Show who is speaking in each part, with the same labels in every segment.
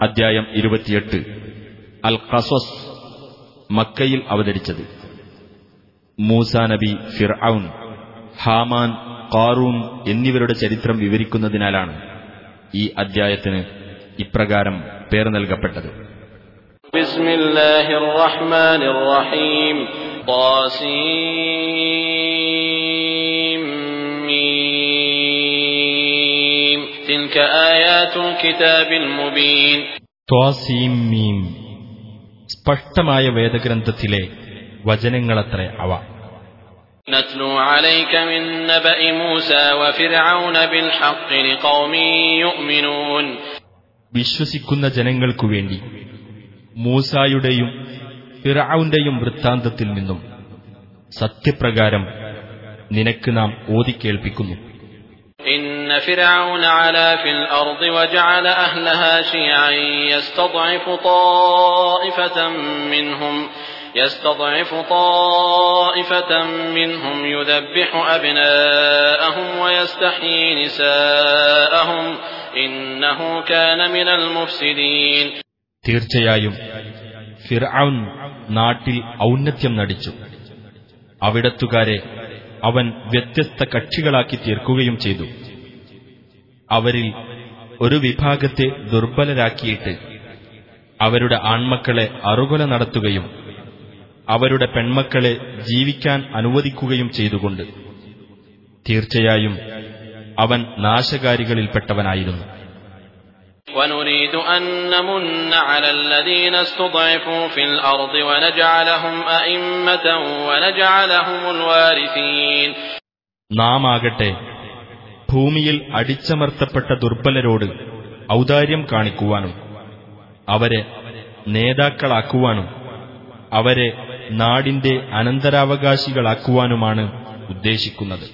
Speaker 1: അധ്യായം ഇരുപത്തിയെട്ട്. അൽ ഖസ്വസ് മക്കയിൽ അവതരിച്ചത്. മൂസ നബി ഫിർഔൻ ഹാമാൻ കാറൂൺ എന്നിവരുടെ ചരിത്രം വിവരിക്കുന്നതിനാലാണ് ഈ അദ്ധ്യായത്തിന് ഇപ്രകാരം പേർ നൽകപ്പെട്ടത്.
Speaker 2: ബിസ്മില്ലാഹിർ تلك آيات الكتاب المبين
Speaker 1: ത്വാസീം മീം സ്പഷ്ടമായ വേദഗ്രന്ഥത്തിലെ വചനങ്ങളത്രേ അവ
Speaker 2: نتلو عليك من نبأ موسى وفرعون بالحق لقوم يؤمنون
Speaker 1: വിശ്വസിക്കുന്ന ജനങ്ങൾക്കു വേണ്ടി മൂസായുടെയും ഫിറൌന്റെയും വൃത്താന്തത്തിൽ നിന്നും സത്യപ്രകാരം നിനക്ക് നാം ഓതിക്കേൾപ്പിക്കുന്നു
Speaker 2: إن فرعون علا في الأرض وجعل أهلها شيعا يستضعف طائفة منهم يستضعف طائفة منهم يذبح أبناءهم ويستحيي نساءهم إنه كان من المفسدين
Speaker 1: തീർച്ചയായും ഫിർഔൻ നാട്ടിൽ ഔന്നത്യം നടിച്ചു അവിടത്തുകാരെ അവൻ വ്യത്യസ്ത കക്ഷികളാക്കി തീർക്കുകയും ചെയ്തു അവരിൽ ഒരു വിഭാഗത്തെ ദുർബലരാക്കിയിട്ട് അവരുടെ ആൺമക്കളെ അറുകൊല നടത്തുകയും അവരുടെ പെൺമക്കളെ ജീവിക്കാൻ അനുവദിക്കുകയും ചെയ്തുകൊണ്ട് തീർച്ചയായും അവൻ നാശകാരികളിൽപ്പെട്ടവനായിരുന്നു
Speaker 2: ونريد أن نمن على الذين استضعفوا في الأرض ونجعلهم أئمة ونجعلهم الوارثين
Speaker 1: നാം ആകട്ടെ ഭൂമിയിൽ അടിച്ചമർത്തപ്പെട്ട ദുർബലരോട് ഔദാര്യം കാണിക്കുവാനും അവരെ നേതാക്കളാക്കുവാനും അവരെ നാടിന്റെ അനന്തരാവകാശികളാക്കുവാനുമാണ് ഉദ്ദേശിക്കുന്നത്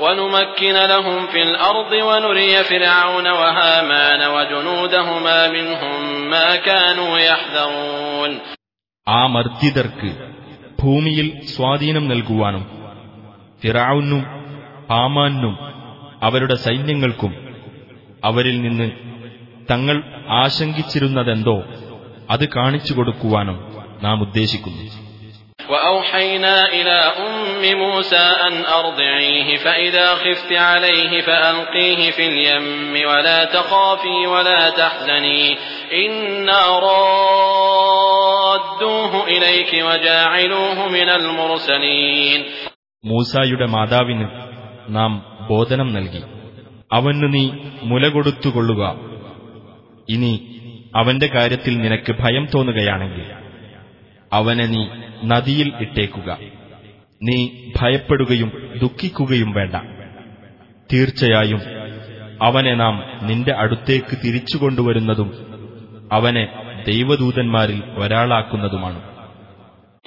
Speaker 2: ونمكن لهم في الأرض ونري فرعون وهامان وجنودهما منهم ما كانوا يحذرون
Speaker 1: ആ മർദ്ദിതർക്ക് ഭൂമിയിൽ സ്വാധീനം നൽകുവാനും ഫിറാവുനും ഹാമാനും അവരുടെ സൈന്യങ്ങൾക്കും അവരിൽ നിന്ന് തങ്ങൾ ആശങ്കിച്ചിരുന്നതെന്തോ അത് കാണിച്ചു കൊടുക്കുവാനും നാം ഉദ്ദേശിക്കുന്നു
Speaker 2: وأوحينا إلى أم موسى أن أرضعيه فإذا خفت عليه فألقيه في اليم ولا تخافي ولا تحزني إنا رادوه إليك وجاعلوه من المرسلين
Speaker 1: മൂസായുടെ മാതാവിന് നാം ബോധനം നൽകി. അവന് നീ മുല കൊടുത്തുകൊള്ളുക. ഇനി അവന്റെ കാര്യത്തിൽ നിനക്ക് ഭയം തോന്നുകയാണെങ്കിൽ അവനെ നീ നദിയിൽ ഇട്ടേക്കുക. നീ ഭയപ്പെടുകയും ദുഃഖിക്കുകയും വേണ്ട. തീർച്ചയായും അവനെ നാം നിന്റെ അടുത്തേക്ക് തിരിച്ചുകൊണ്ടുവരുന്നതും അവനെ ദൈവദൂതന്മാരിൽ ഒരാളാക്കുന്നതുമാണ്.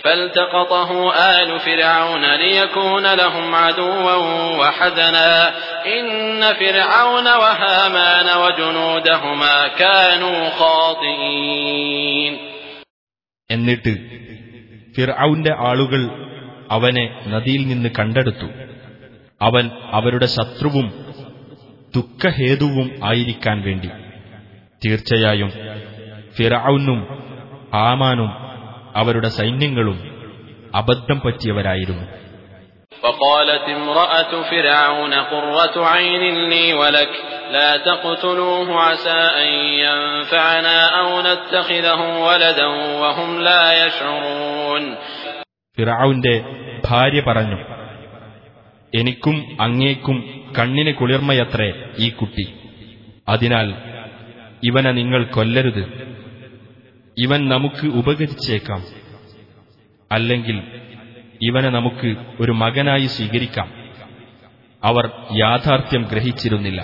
Speaker 2: فالتقطه آل فرعون ليكون لهم عدوا وحزنا إن فرعون وهامان وجنودهما كانوا خاطئين
Speaker 1: എന്നിട്ട് ഫിർഔന്റെ ആളുകൾ അവനെ നദിയിൽ നിന്ന് കണ്ടെടുത്തു അവൻ അവരുടെ ശത്രുവും ദുഃഖഹേതുവും ആയിരിക്കാൻ വേണ്ടി തീർച്ചയായും ഫിറൌനും ഹാമാനും അവരുടെ സൈന്യങ്ങളും അബദ്ധം പറ്റിയവരായിരുന്നു
Speaker 2: وقالت امرأة فرعون قرة عين لي ولك لا تقتلوه عسى أن ينفعنا أو نتخذه ولدا وهم لا يشعرون
Speaker 1: ഫിറൌന്റെ ഭാര്യ പറഞ്ഞു എനിക്കും അങ്ങേക്കും കണ്ണിന് കുളിർമയത്രേ ഈ കുട്ടി അതിനാൽ ഇവനെ നിങ്ങൾ കൊല്ലരുത് ഇവൻ നമുക്ക് ഉപകരിച്ചേക്കാം അല്ലെങ്കിൽ ഇവനെ നമുക്ക് ഒരു മകനായി സ്വീകരിക്കാം അവർ യാഥാർത്ഥ്യം ഗ്രഹിച്ചിരുന്നില്ല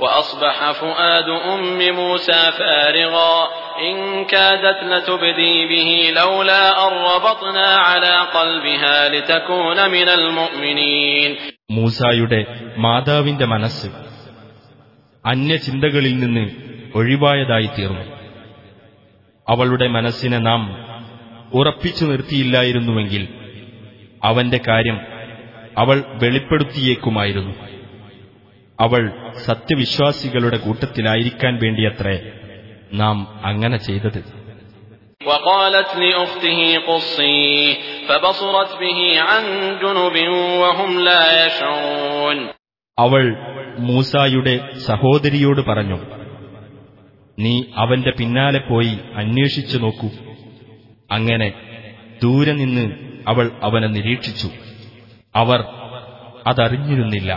Speaker 2: وأصبح فؤاد أم موسى فارغا إن كادت لتبدي به لولا أن ربطنا على قلبها لتكون من المؤمنين
Speaker 1: മൂസായുടെ മാതാവിന്റെ മനസ്സ് അന്യചിന്തകളിൽ നിന്ന് ഒഴിവായതായി തീർന്നു അവളുടെ മനസ്സിനെ നാം ഉറപ്പിച്ചു നിർത്തിയില്ലായിരുന്നുവെങ്കിൽ അവന്റെ കാര്യം അവൾ വെളിപ്പെടുത്തിയേക്കുമായിരുന്നു അവൾ സത്യവിശ്വാസികളുടെ കൂട്ടത്തിലായിരിക്കാൻ വേണ്ടിയത്രേ നാം അങ്ങനെ ചെയ്തത്
Speaker 2: وقالت لأخته قصيه فبصرت به عن جنب وهم لا يشعرون
Speaker 1: അവൾ മൂസായുടെ സഹോദരിയോട് പറഞ്ഞു നീ അവന്റെ പിന്നാലെ പോയി അന്വേഷിച്ചു നോക്കൂ അങ്ങനെ ദൂരെ നിന്ന് അവൾ അവനെ നിരീക്ഷിച്ചു അവർ അതറിഞ്ഞിരുന്നില്ല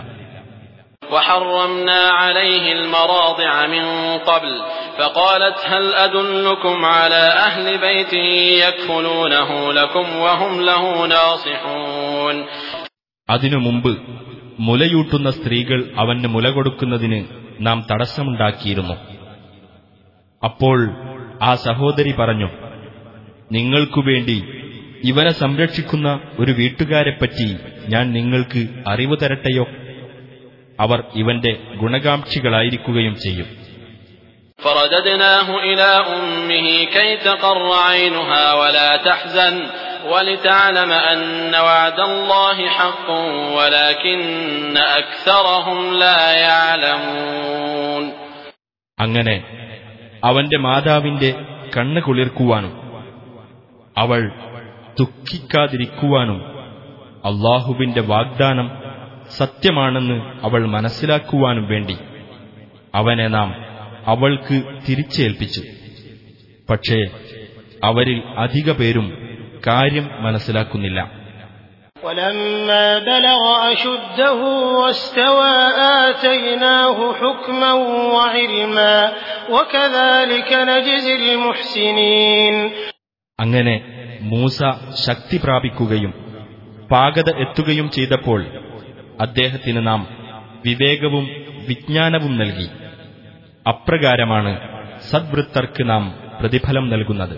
Speaker 2: وحرمنا عليه المراضع من قبل فقالت هل أدلكم على أهل بيت يكفلونه لكم وهم له ناصحون
Speaker 1: അതിനു മുമ്പ് മുലയൂട്ടുന്ന സ്ത്രീകൾ അവന് മുല കൊടുക്കുന്നതിന് നാം തടസ്സമുണ്ടാക്കിയിരുന്നു അപ്പോൾ ആ സഹോദരി പറഞ്ഞു നിങ്ങൾക്കുവേണ്ടി ഇവനെ സംരക്ഷിക്കുന്ന ഒരു വീട്ടുകാരെപ്പറ്റി ഞാൻ നിങ്ങൾക്ക് അറിവ് തരട്ടെയോ അവർ ഇവന്റെ ഗുണകാംക്ഷികളായിരിക്കുകയും ചെയ്യും
Speaker 2: فرددناه إلى أمه كي تقر عينها ولا تحزن ولتعلم أن وعد الله حق ولكن أكثرهم لا يعلمون
Speaker 1: അങ്ങനെ അവന്റെ മാതാവിന്റെ കണ്ണു കുളിർക്കുവാനും അവൾ ദുഃഖിക്കാതിരിക്കുവാനും അള്ളാഹുവിന്റെ വാഗ്ദാനം സത്യമാണെന്ന് അവൾ മനസ്സിലാക്കുവാനും വേണ്ടി അവനെ നാം അവൾക്ക് തിരിച്ചേൽപ്പിച്ചു. പക്ഷേ അവരിൽ അധിക പേരും കാര്യം മനസ്സിലാക്കുന്നില്ല.
Speaker 3: ولما بلغ أشده واستوى آتيناه حكما وعلما وكذلك نجزي المحسنين
Speaker 1: അങ്ങനെ മൂസ ശക്തി പ്രാപിക്കുകയും പാകത എത്തുകയും ചെയ്തപ്പോൾ അദ്ദേഹത്തിന് നാം വിവേകവും വിജ്ഞാനവും നൽകി അപ്രകാരമാണ് സദ്വൃത്തർക്ക് നാം പ്രതിഫലം നൽകുന്നത്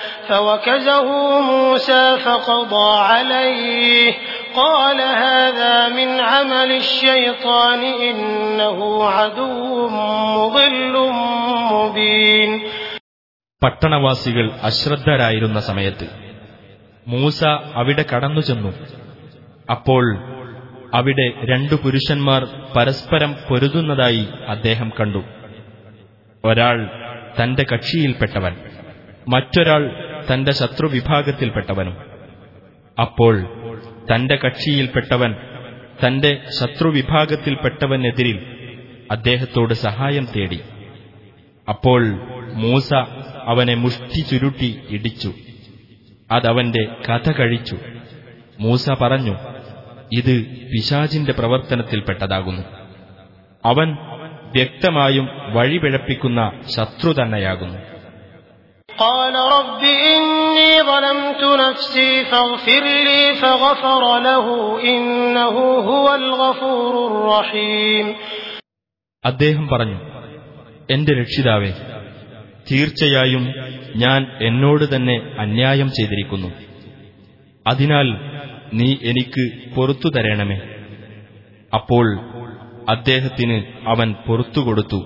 Speaker 3: فوكزه موسى فقضى عليه قال هذا من عمل الشيطان إنه عدو مضل مبين
Speaker 1: പട്ടണവാസികൾ അശ്രദ്ധരായിരുന്ന സമയത്ത് മൂസ അവിടെ കടന്നു ചെന്നു അപ്പോൾ അവിടെ രണ്ടു പുരുഷന്മാർ പരസ്പരം പൊരുതുന്നതായി അദ്ദേഹം കണ്ടു ഒരാൾ തന്റെ കക്ഷിയിൽപ്പെട്ടവൻ മറ്റൊരാൾ തന്റെ ശത്രുവിഭാഗത്തിൽപ്പെട്ടവനും അപ്പോൾ തന്റെ കക്ഷിയിൽപ്പെട്ടവൻ തന്റെ ശത്രുവിഭാഗത്തിൽപ്പെട്ടവനെതിരിൽ അദ്ദേഹത്തോട് സഹായം തേടി. അപ്പോൾ മൂസ അവനെ മുഷ്ടി ചുരുട്ടി ഇടിച്ചു. അതവന്റെ കഥ കഴിച്ചു. മൂസ പറഞ്ഞു ഇത് പിശാചിന്റെ പ്രവർത്തനത്തിൽപ്പെട്ടതാകുന്നു. അവൻ വ്യക്തമായും വഴിപിഴപ്പിക്കുന്ന ശത്രു തന്നെയാകുന്നു.
Speaker 3: قال رب إني ظلمت نفسي فاغفر لي فغفر له إنه هو الغفور الرحيم
Speaker 1: അദ്ദേഹം പറഞ്ഞു എന്റെ രക്ഷിതാവേ തീർച്ചയായും ഞാൻ എന്നോട് തന്നെ അന്യായം ചെയ്തിരിക്കുന്നു അതിനാൽ നീ എനിക്ക് പൊറത്തു തരണമേ അപ്പോൾ അദ്ദേഹത്തിന് അവൻ പൊറത്തുകൊടുത്തു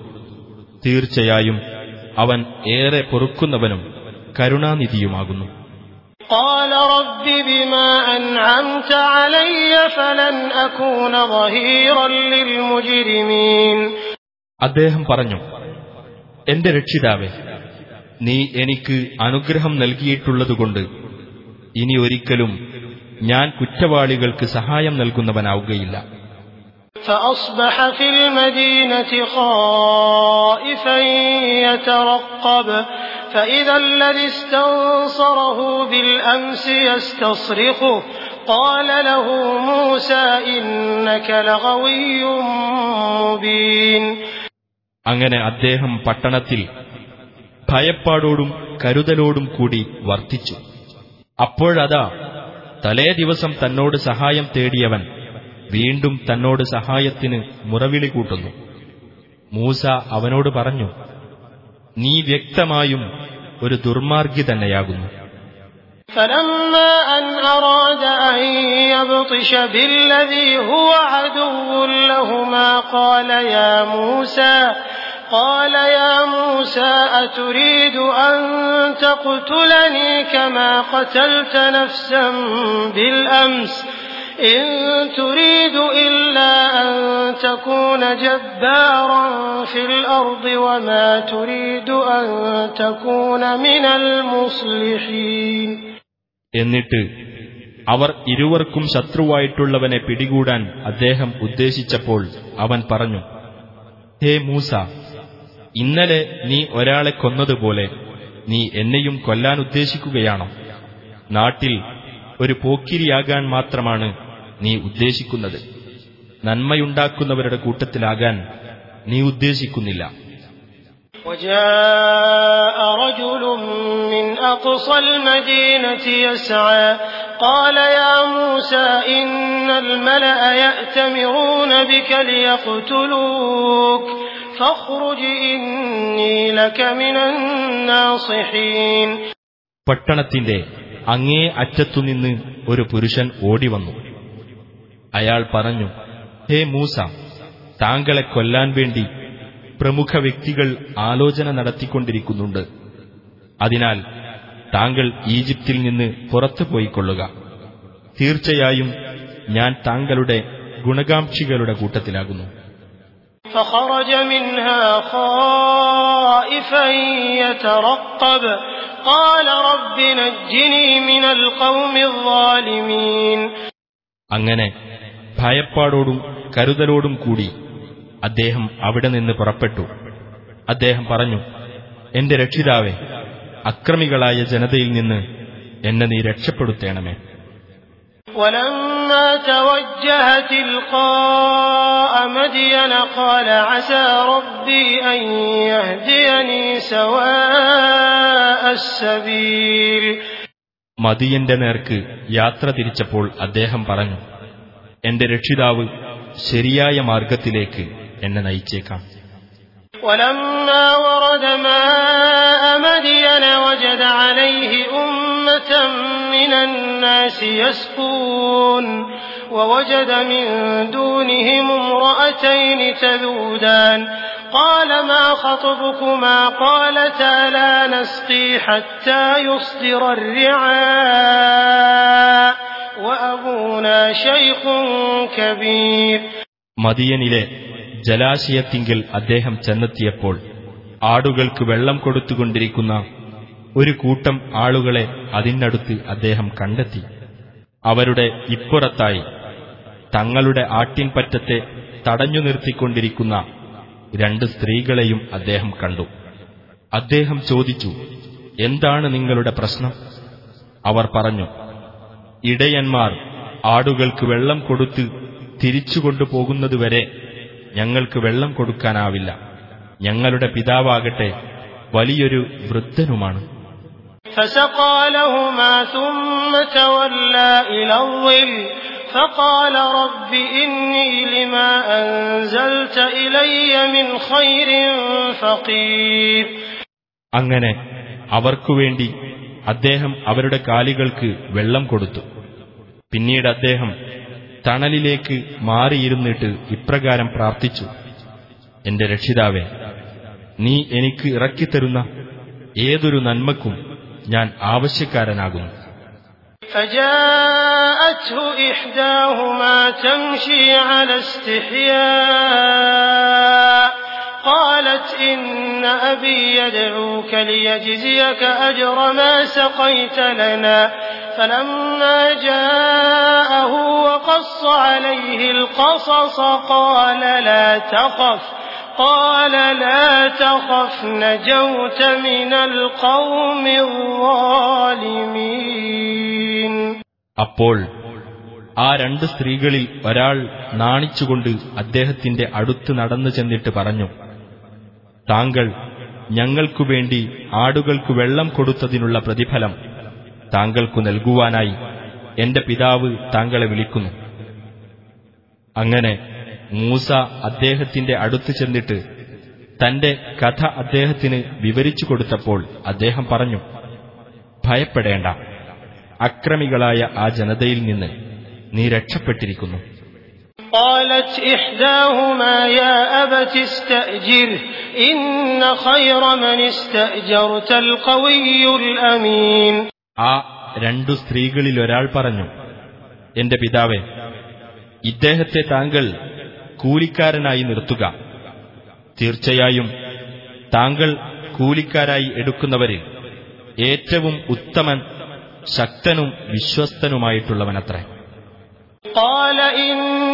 Speaker 1: തീർച്ചയായും അവൻ ഏറെ പൊറുക്കുന്നവനും കരുണാനിധിയുമാകുന്നു
Speaker 3: قال رب بما أنعمت علي فلن أكون ظهيرا للمجرمين
Speaker 1: അദ്ദേഹം പറഞ്ഞു എന്റെ രക്ഷിതാവേ നീ എനിക്ക് അനുഗ്രഹം നൽകിയിട്ടുള്ളതുകൊണ്ട് ഇനി ഒരിക്കലും ഞാൻ കുറ്റവാളികൾക്ക് സഹായം നൽകുന്നവനാവുകയില്ല
Speaker 3: فأصبح في المدينة خائفا يترقب فإذا الذي استنصره بالأمس يستصرخه قال له موسى إنك لغوي مبين
Speaker 1: അങ്ങനെ അദ്ദേഹം പട്ടണത്തിൽ ഭയപ്പാടോടും കരുതലോടും കൂടി വർത്തിച്ചു അപ്പോഴതാ തലേ ദിവസം തന്നോട് സഹായം തേടിയവൻ വീണ്ടും തന്നോട് സഹായത്തിന് മുറവിളി കൂട്ടുന്നു മൂസ അവനോട് പറഞ്ഞു നീ വ്യക്തമായും ഒരു ദുർമാർഗി തന്നെയാകുന്നു
Speaker 3: فلما أن أراد أن يبطش بالذي هو عدو لهما قال يا موسى قال يا موسى أتريد أن تقتلني كما قتلت نفسا بالأمس إن تريد إلا أن تكون جبارا في الأرض وما تريد أن تكون من المصلحين
Speaker 1: എന്നിട്ട് അവർ ഇരുവർക്കും ശത്രുവായിട്ടുള്ളവനെ പിടികൂടാൻ അദ്ദേഹം ഉദ്ദേശിച്ചപ്പോൾ അവൻ പറഞ്ഞു ഹേ മൂസ ഇന്നലെ നീ ഒരാളെ കൊന്നതുപോലെ നീ എന്നെയും കൊല്ലാൻ ഉദ്ദേശിക്കുകയാണോ നാട്ടിൽ ഒരു പോക്കിരിയാകാൻ മാത്രമാണ് നീ ഉദ്ദേശിക്കുന്നത് നന്മയുണ്ടാക്കുന്നവരുടെ കൂട്ടത്തിലാകാൻ നീ ഉദ്ദേശിക്കുന്നില്ല
Speaker 3: وجاء رجل من أقصى المدينة يسعى قال يا موسى إن الملأ يأتمرون بك ليقتلوك فاخرج إني لك من الناصحين
Speaker 1: പട്ടണത്തിന്റെ അങ്ങേ അറ്റത്തുനിന്ന് ഒരു പുരുഷൻ ഓടിവന്നു അയാൾ പറഞ്ഞു ഹേ മൂസ താങ്കളെ കൊല്ലാൻ വേണ്ടി പ്രമുഖ വ്യക്തികൾ ആലോചന നടത്തിക്കൊണ്ടിരിക്കുന്നുണ്ട് അതിനാൽ താങ്കൾ ഈജിപ്തിൽ നിന്ന് പുറത്തു പോയിക്കൊള്ളുക തീർച്ചയായും ഞാൻ താങ്കളുടെ ഗുണകാംക്ഷികളുടെ കൂട്ടത്തിലാകുന്നു
Speaker 3: فخرج منها خائفا يترقب قال رب نجني من القوم الظالمين
Speaker 1: അങ്ങനെ ഭയപ്പാടോടും കരുതലോടും കൂടി അദ്ദേഹം അവിടെ നിന്ന് പുറപ്പെട്ടു അദ്ദേഹം പറഞ്ഞു എന്റെ രക്ഷിതാവെ അക്രമികളായ ജനതയിൽ നിന്ന് എന്നെ നീ രക്ഷപ്പെടുത്തേണമേ
Speaker 3: ولما توجه تلقاء مدين قال عسى ربي أن يهديني سواء السبيل
Speaker 1: മദിയന്റെ നേർക്ക് യാത്ര തിരിച്ചപ്പോൾ അദ്ദേഹം പറഞ്ഞു എന്റെ രക്ഷിതാവ് ശരിയായ മാർഗത്തിലേക്ക് എന്നെ നയിച്ചേക്കാം
Speaker 3: ولما ورد ماء مدين وجد عليه أمة من الناس يسقون ووجد من دونهم امرأتين تذودان قال ما خطبكما قالتا لا نسقي حتى يصدر الرعاء وأبونا شيخ كبير
Speaker 1: മദിയനിലെ ജലാശയത്തിങ്കിൽ അദ്ദേഹം ചെന്നെത്തിയപ്പോൾ ആടുകൾക്ക് വെള്ളം കൊടുത്തുകൊണ്ടിരിക്കുന്ന ഒരു കൂട്ടം ആളുകളെ അതിനടുത്ത് അദ്ദേഹം കണ്ടെത്തി. അവരുടെ ഇപ്പുറത്തായി തങ്ങളുടെ ആട്ടിൻപറ്റത്തെ തടഞ്ഞു നിർത്തിക്കൊണ്ടിരിക്കുന്ന രണ്ട് സ്ത്രീകളെയും അദ്ദേഹം കണ്ടു. അദ്ദേഹം ചോദിച്ചു എന്താണ് നിങ്ങളുടെ പ്രശ്നം? അവർ പറഞ്ഞു ഇടയന്മാർ ആടുകൾക്ക് വെള്ളം കൊടുത്ത് തിരിച്ചുകൊണ്ടുപോകുന്നതുവരെ ഞങ്ങൾക്ക് വെള്ളം കൊടുക്കാനാവില്ല ഞങ്ങളുടെ പിതാവാകട്ടെ വലിയൊരു വൃദ്ധനുമാണ്
Speaker 3: فسقى لهما ثم تولى إلى الظل فقال رب إني لما أنزلت إلي من خير فقير
Speaker 1: അങ്ങനെ അവർക്കുവേണ്ടി അദ്ദേഹം അവരുടെ കാലികൾക്ക് വെള്ളം കൊടുത്തു പിന്നീട് അദ്ദേഹം തണലിലേക്ക് മാറിയിരുന്നിട്ട് ഇപ്രകാരം പ്രാർത്ഥിച്ചു എന്റെ രക്ഷിതാവേ നീ എനിക്ക് ഇറക്കിത്തരുന്ന ഏതൊരു നന്മക്കും ഞാൻ ആവശ്യക്കാരനാകുന്നു
Speaker 3: فجاءته إحداهما تمشي على استحياء قالت إن أبي يدعوك ليجزيك أجر ما سقيت لنا فلما جاءه وقص عليه القصص قال لا تخف قال لا تخف نجوت من القوم الظالمين
Speaker 1: അപ്പോൾ ആ രണ്ട് സ്ത്രീകളിൽ ഒരാൾ നാണിച്ചുകൊണ്ട് അദ്ദേഹത്തിന്റെ അടുത്ത് നടന്നു ചെന്നിട്ട് പറഞ്ഞു താങ്കൾ ഞങ്ങൾക്കു വേണ്ടി ആടുകൾക്കു വെള്ളം കൊടുത്തതിനുള്ള പ്രതിഫലം താങ്കൾക്കു നൽകുവാനായി എന്റെ പിതാവ് താങ്കളെ വിളിക്കുന്നു. അങ്ങനെ മൂസ അദ്ദേഹത്തിന്റെ അടുത്ത് ചെന്നിട്ട് തന്റെ കഥ അദ്ദേഹത്തിന് വിവരിച്ചു കൊടുത്തപ്പോൾ അദ്ദേഹം പറഞ്ഞു ഭയപ്പെടേണ്ട. അക്രമികളായ ആ ജനതയിൽ നിന്ന് നീ രക്ഷപ്പെട്ടിരിക്കുന്നു.
Speaker 3: قالت إحداهما يا أبت استأجره إن خير من استأجرت القوي الأمين
Speaker 1: ആ രണ്ടു സ്ത്രീകളിൽ ഒരാൾ പറഞ്ഞു എന്റെ പിതാവേ ഇദ്ദേഹത്തെ താങ്കൾ കൂലിക്കാരനായി നിർത്തുക തീർച്ചയായും താങ്കൾ കൂലിക്കാരായി എടുക്കുന്നവരിൽ ഏറ്റവും ഉത്തമൻ ശക്തനും വിശ്വസ്തനുമായിട്ടുള്ളവനത്രേ
Speaker 3: قال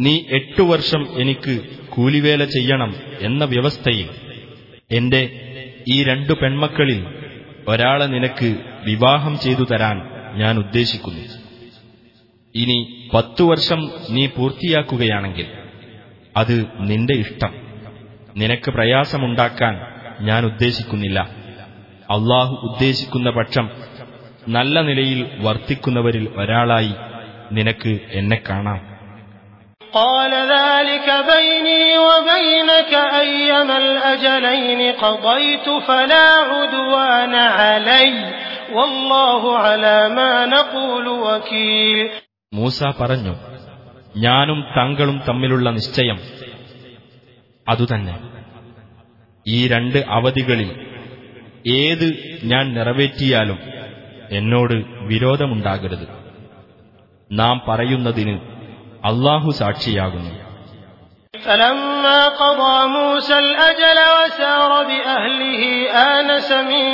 Speaker 1: നീ എട്ടു വർഷം എനിക്ക് കൂലിവേല ചെയ്യണം എന്ന വ്യവസ്ഥയിൽ എന്റെ ഈ രണ്ടു പെൺമക്കളിൽ ഒരാളെ നിനക്ക് വിവാഹം ചെയ്തു തരാൻ ഞാൻ ഉദ്ദേശിക്കുന്നു. ഇനി പത്തു വർഷം നീ പൂർത്തിയാക്കുകയാണെങ്കിൽ അത് നിന്റെ ഇഷ്ടം. നിനക്ക് പ്രയാസമുണ്ടാക്കാൻ ഞാൻ ഉദ്ദേശിക്കുന്നില്ല. അള്ളാഹു ഉദ്ദേശിക്കുന്ന പക്ഷം നല്ല നിലയിൽ വർത്തിക്കുന്നവരിൽ ഒരാളായി നിനക്ക് എന്നെ കാണാം.
Speaker 3: قال ذلك بيني وبينك أيما الأجلين قضيت فلا عدوان علي والله على ما نقول وكيل
Speaker 1: മൂസ പറഞ്ഞു ഞാനും താങ്കളും തമ്മിലുള്ള നിശ്ചയം അതുതന്നെ ഈ രണ്ട് അവധികളിൽ ഏത് ഞാൻ നിറവേറ്റിയാലും എന്നോട് വിരോധമുണ്ടാകരുത് നാം പറയുന്നതിന് അള്ളാഹു സാക്ഷിയാകുന്നു
Speaker 3: فلما قضى موسى الأجل وسار بأهله آنس من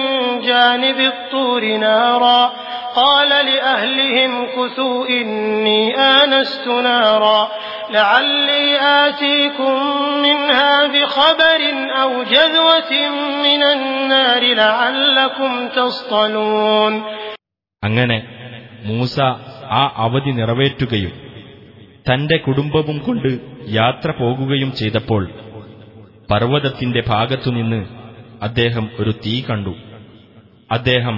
Speaker 3: جانب الطور نارا قال لأهلهم كثوا إني آنست نارا لعلي آتيكم منها بخبر أو جذوة من النار لعلكم تصطلون
Speaker 1: അങ്ങനെ മൂസ ആ അവധി നിറവേറ്റുകയും തന്റെ കുടുംബവും കൊണ്ട് യാത്ര പോകുകയും ചെയ്തപ്പോൾ പർവ്വതത്തിന്റെ ഭാഗത്തുനിന്ന് അദ്ദേഹം ഒരു തീ കണ്ടു അദ്ദേഹം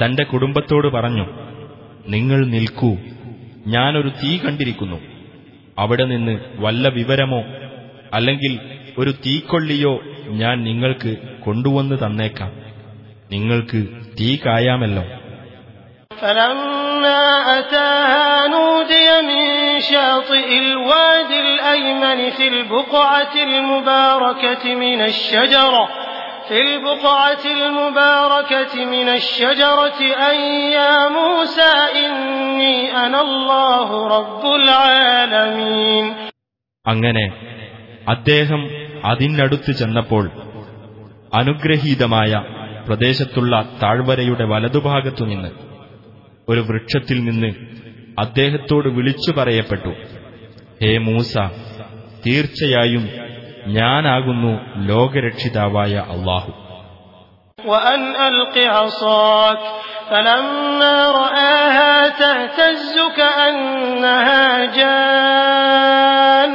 Speaker 1: തന്റെ കുടുംബത്തോട് പറഞ്ഞു നിങ്ങൾ നിൽക്കൂ ഞാനൊരു തീ കണ്ടിരിക്കുന്നു അവിടെ നിന്ന് വല്ല വിവരമോ അല്ലെങ്കിൽ ഒരു തീക്കൊള്ളിയോ ഞാൻ നിങ്ങൾക്ക് കൊണ്ടുവന്ന് തന്നേക്കാം നിങ്ങൾക്ക് തീ കായാമല്ലോ
Speaker 3: فلما أتاها نودي من شاطئ الواد الأيمن في البقعة المباركة من الشجرة في البقعة المباركة من الشجرة أن يا موسى إني أنا الله رب العالمين
Speaker 1: അങ്ങനെ അദ്ദേഹം അതിനടുത്ത് ചെന്നപ്പോൾ അനുഗ്രഹീതമായ പ്രദേശത്തുള്ള താഴ്വരയുടെ വലതുഭാഗത്തുനിന്ന് ഒരു വൃക്ഷത്തിൽ നിന്ന് അദ്ദേഹത്തോട് വിളിച്ചു പറയപ്പെട്ടു ഹേ മൂസ തീർച്ചയായും ഞാനാകുന്നു ലോകരക്ഷിതാവായ അള്ളാഹു
Speaker 3: وأن ألق عصاك فلما رآها تهتز كأنها جان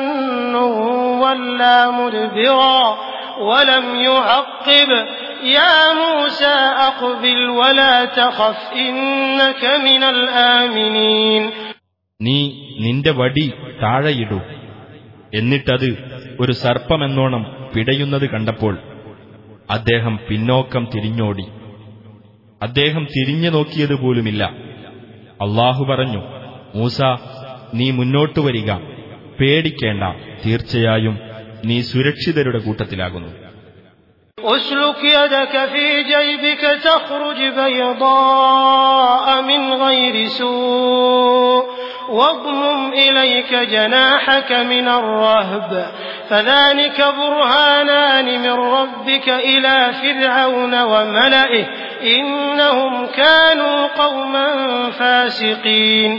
Speaker 3: ولا مدبرا ولم يعقب يا موسى أقبل ولا تخف إنك من الآمنين
Speaker 1: നീ നിന്റെ വടി താഴെയിടൂ എന്നിട്ടത് ഒരു സർപ്പമെന്നോണം പിടയുന്നത് കണ്ടപ്പോൾ അദ്ദേഹം പിന്നോക്കം തിരിഞ്ഞോടി അദ്ദേഹം തിരിഞ്ഞു നോക്കിയതുപോലുമില്ല അള്ളാഹു പറഞ്ഞു മൂസ നീ മുന്നോട്ടു വരിക പേടിക്കേണ്ട തീർച്ചയായും നീ സുരക്ഷിതരുടെ കൂട്ടത്തിലാകുന്നു
Speaker 3: اسلك يدك في جيبك تخرج بيضاء من غير سوء واضمم إليك جناحك من الرهب فذلك برهانان من ربك إلى فرعون وملئه إنهم كانوا قوما فاسقين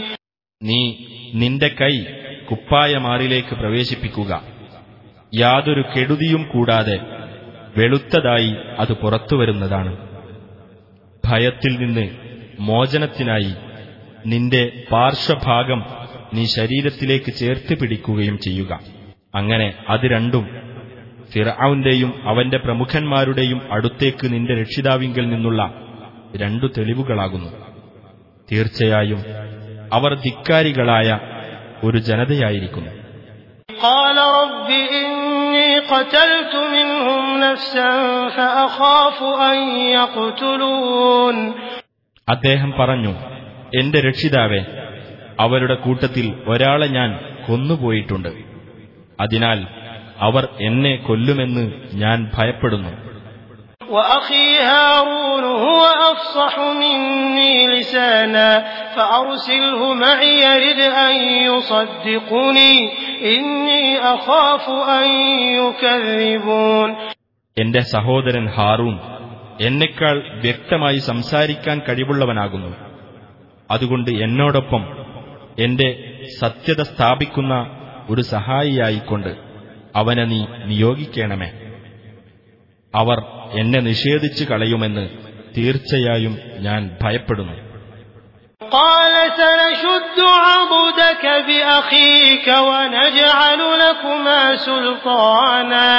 Speaker 1: നീ നിന്റെ കൈ കുപ്പായമാറിലേക്ക് പ്രവേശിപ്പിക്കുക യാതൊരു കെടുതിയും കൂടാതെ വെളുത്തതായി അത് പുറത്തുവരുന്നതാണ് ഭയത്തിൽ നിന്ന് മോചനത്തിനായി നിന്റെ പാർശ്വഭാഗം നീ ശരീരത്തിലേക്ക് ചേർത്ത് പിടിക്കുകയും ചെയ്യുക അങ്ങനെ അത് രണ്ടും ഫിറൌന്റെയും അവന്റെ പ്രമുഖന്മാരുടെയും അടുത്തേക്ക് നിന്റെ രക്ഷിതാവിങ്കിൽ നിന്നുള്ള രണ്ടു തെളിവുകളാകുന്നു തീർച്ചയായും അവർ ധിക്കാരികളായ ഒരു ജനതയായിരിക്കുന്നു
Speaker 3: قال رب إني قتلت منهم نفسا فأخاف أن يقتلون
Speaker 1: അദ്ദേഹം പറഞ്ഞു എന്റെ രക്ഷിതാവെ അവരുടെ കൂട്ടത്തിൽ ഒരാളെ ഞാൻ കൊന്നുപോയിട്ടുണ്ട് അതിനാൽ അവർ എന്നെ കൊല്ലുമെന്ന് ഞാൻ ഭയപ്പെടുന്നു
Speaker 3: وأخي هارون هو أفصح مني لسانا فأرسله معي يرد أن يصدقني إني أخاف أن يكذبون
Speaker 1: എന്റെ സഹോദരൻ ഹാറൂൺ എന്നെക്കാൾ വ്യക്തമായി സംസാരിക്കാൻ കഴിവുള്ളവനാകുന്നു അതുകൊണ്ട് എന്നോടൊപ്പം എന്റെ സത്യത സ്ഥാപിക്കുന്ന ഒരു സഹായിയായിക്കൊണ്ട് അവനെ നീ നിയോഗിക്കണമേ അവർ എന്നെ നിഷേധിച്ചു കളയുമെന്ന് തീർച്ചയായും ഞാൻ ഭയപ്പെടുന്നു
Speaker 3: قال سنشد عضدك بأخيك ونجعل لكما سلطانا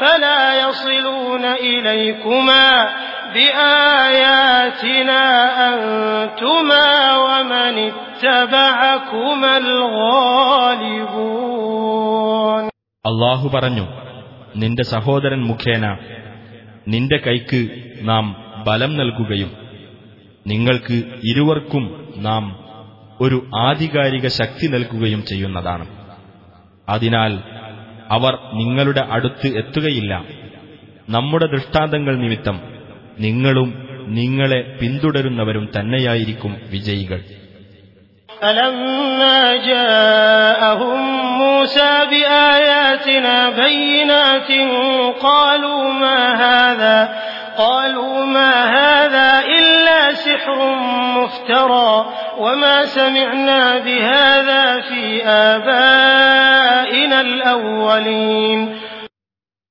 Speaker 3: فلا يصلون إليكما بآياتنا أنتما ومن اتبعكما الغالبون
Speaker 1: അള്ളാഹു പറഞ്ഞു നിന്റെ സഹോദരൻ മുഖേന നിന്റെ കൈക്ക് നാം ബലം നൽകുകയും നിങ്ങൾക്ക് ഇരുവർക്കും നാം ഒരു ആധികാരിക ശക്തി നൽകുകയും ചെയ്യുന്നതാണ്. അതിനാൽ അവർ നിങ്ങളുടെ അടുത്ത് എത്തുകയില്ല. നമ്മുടെ ദൃഷ്ടാന്തങ്ങൾ നിമിത്തം നിങ്ങളും നിങ്ങളെ പിന്തുടരുന്നവരും തന്നെയായിരിക്കും വിജയികൾ.
Speaker 3: فلما جاءهم موسى بآياتنا بينات قالوا ما هذا قالوا ما هذا إلا سحر مفترى وما سمعنا بهذا في آبائنا الأولين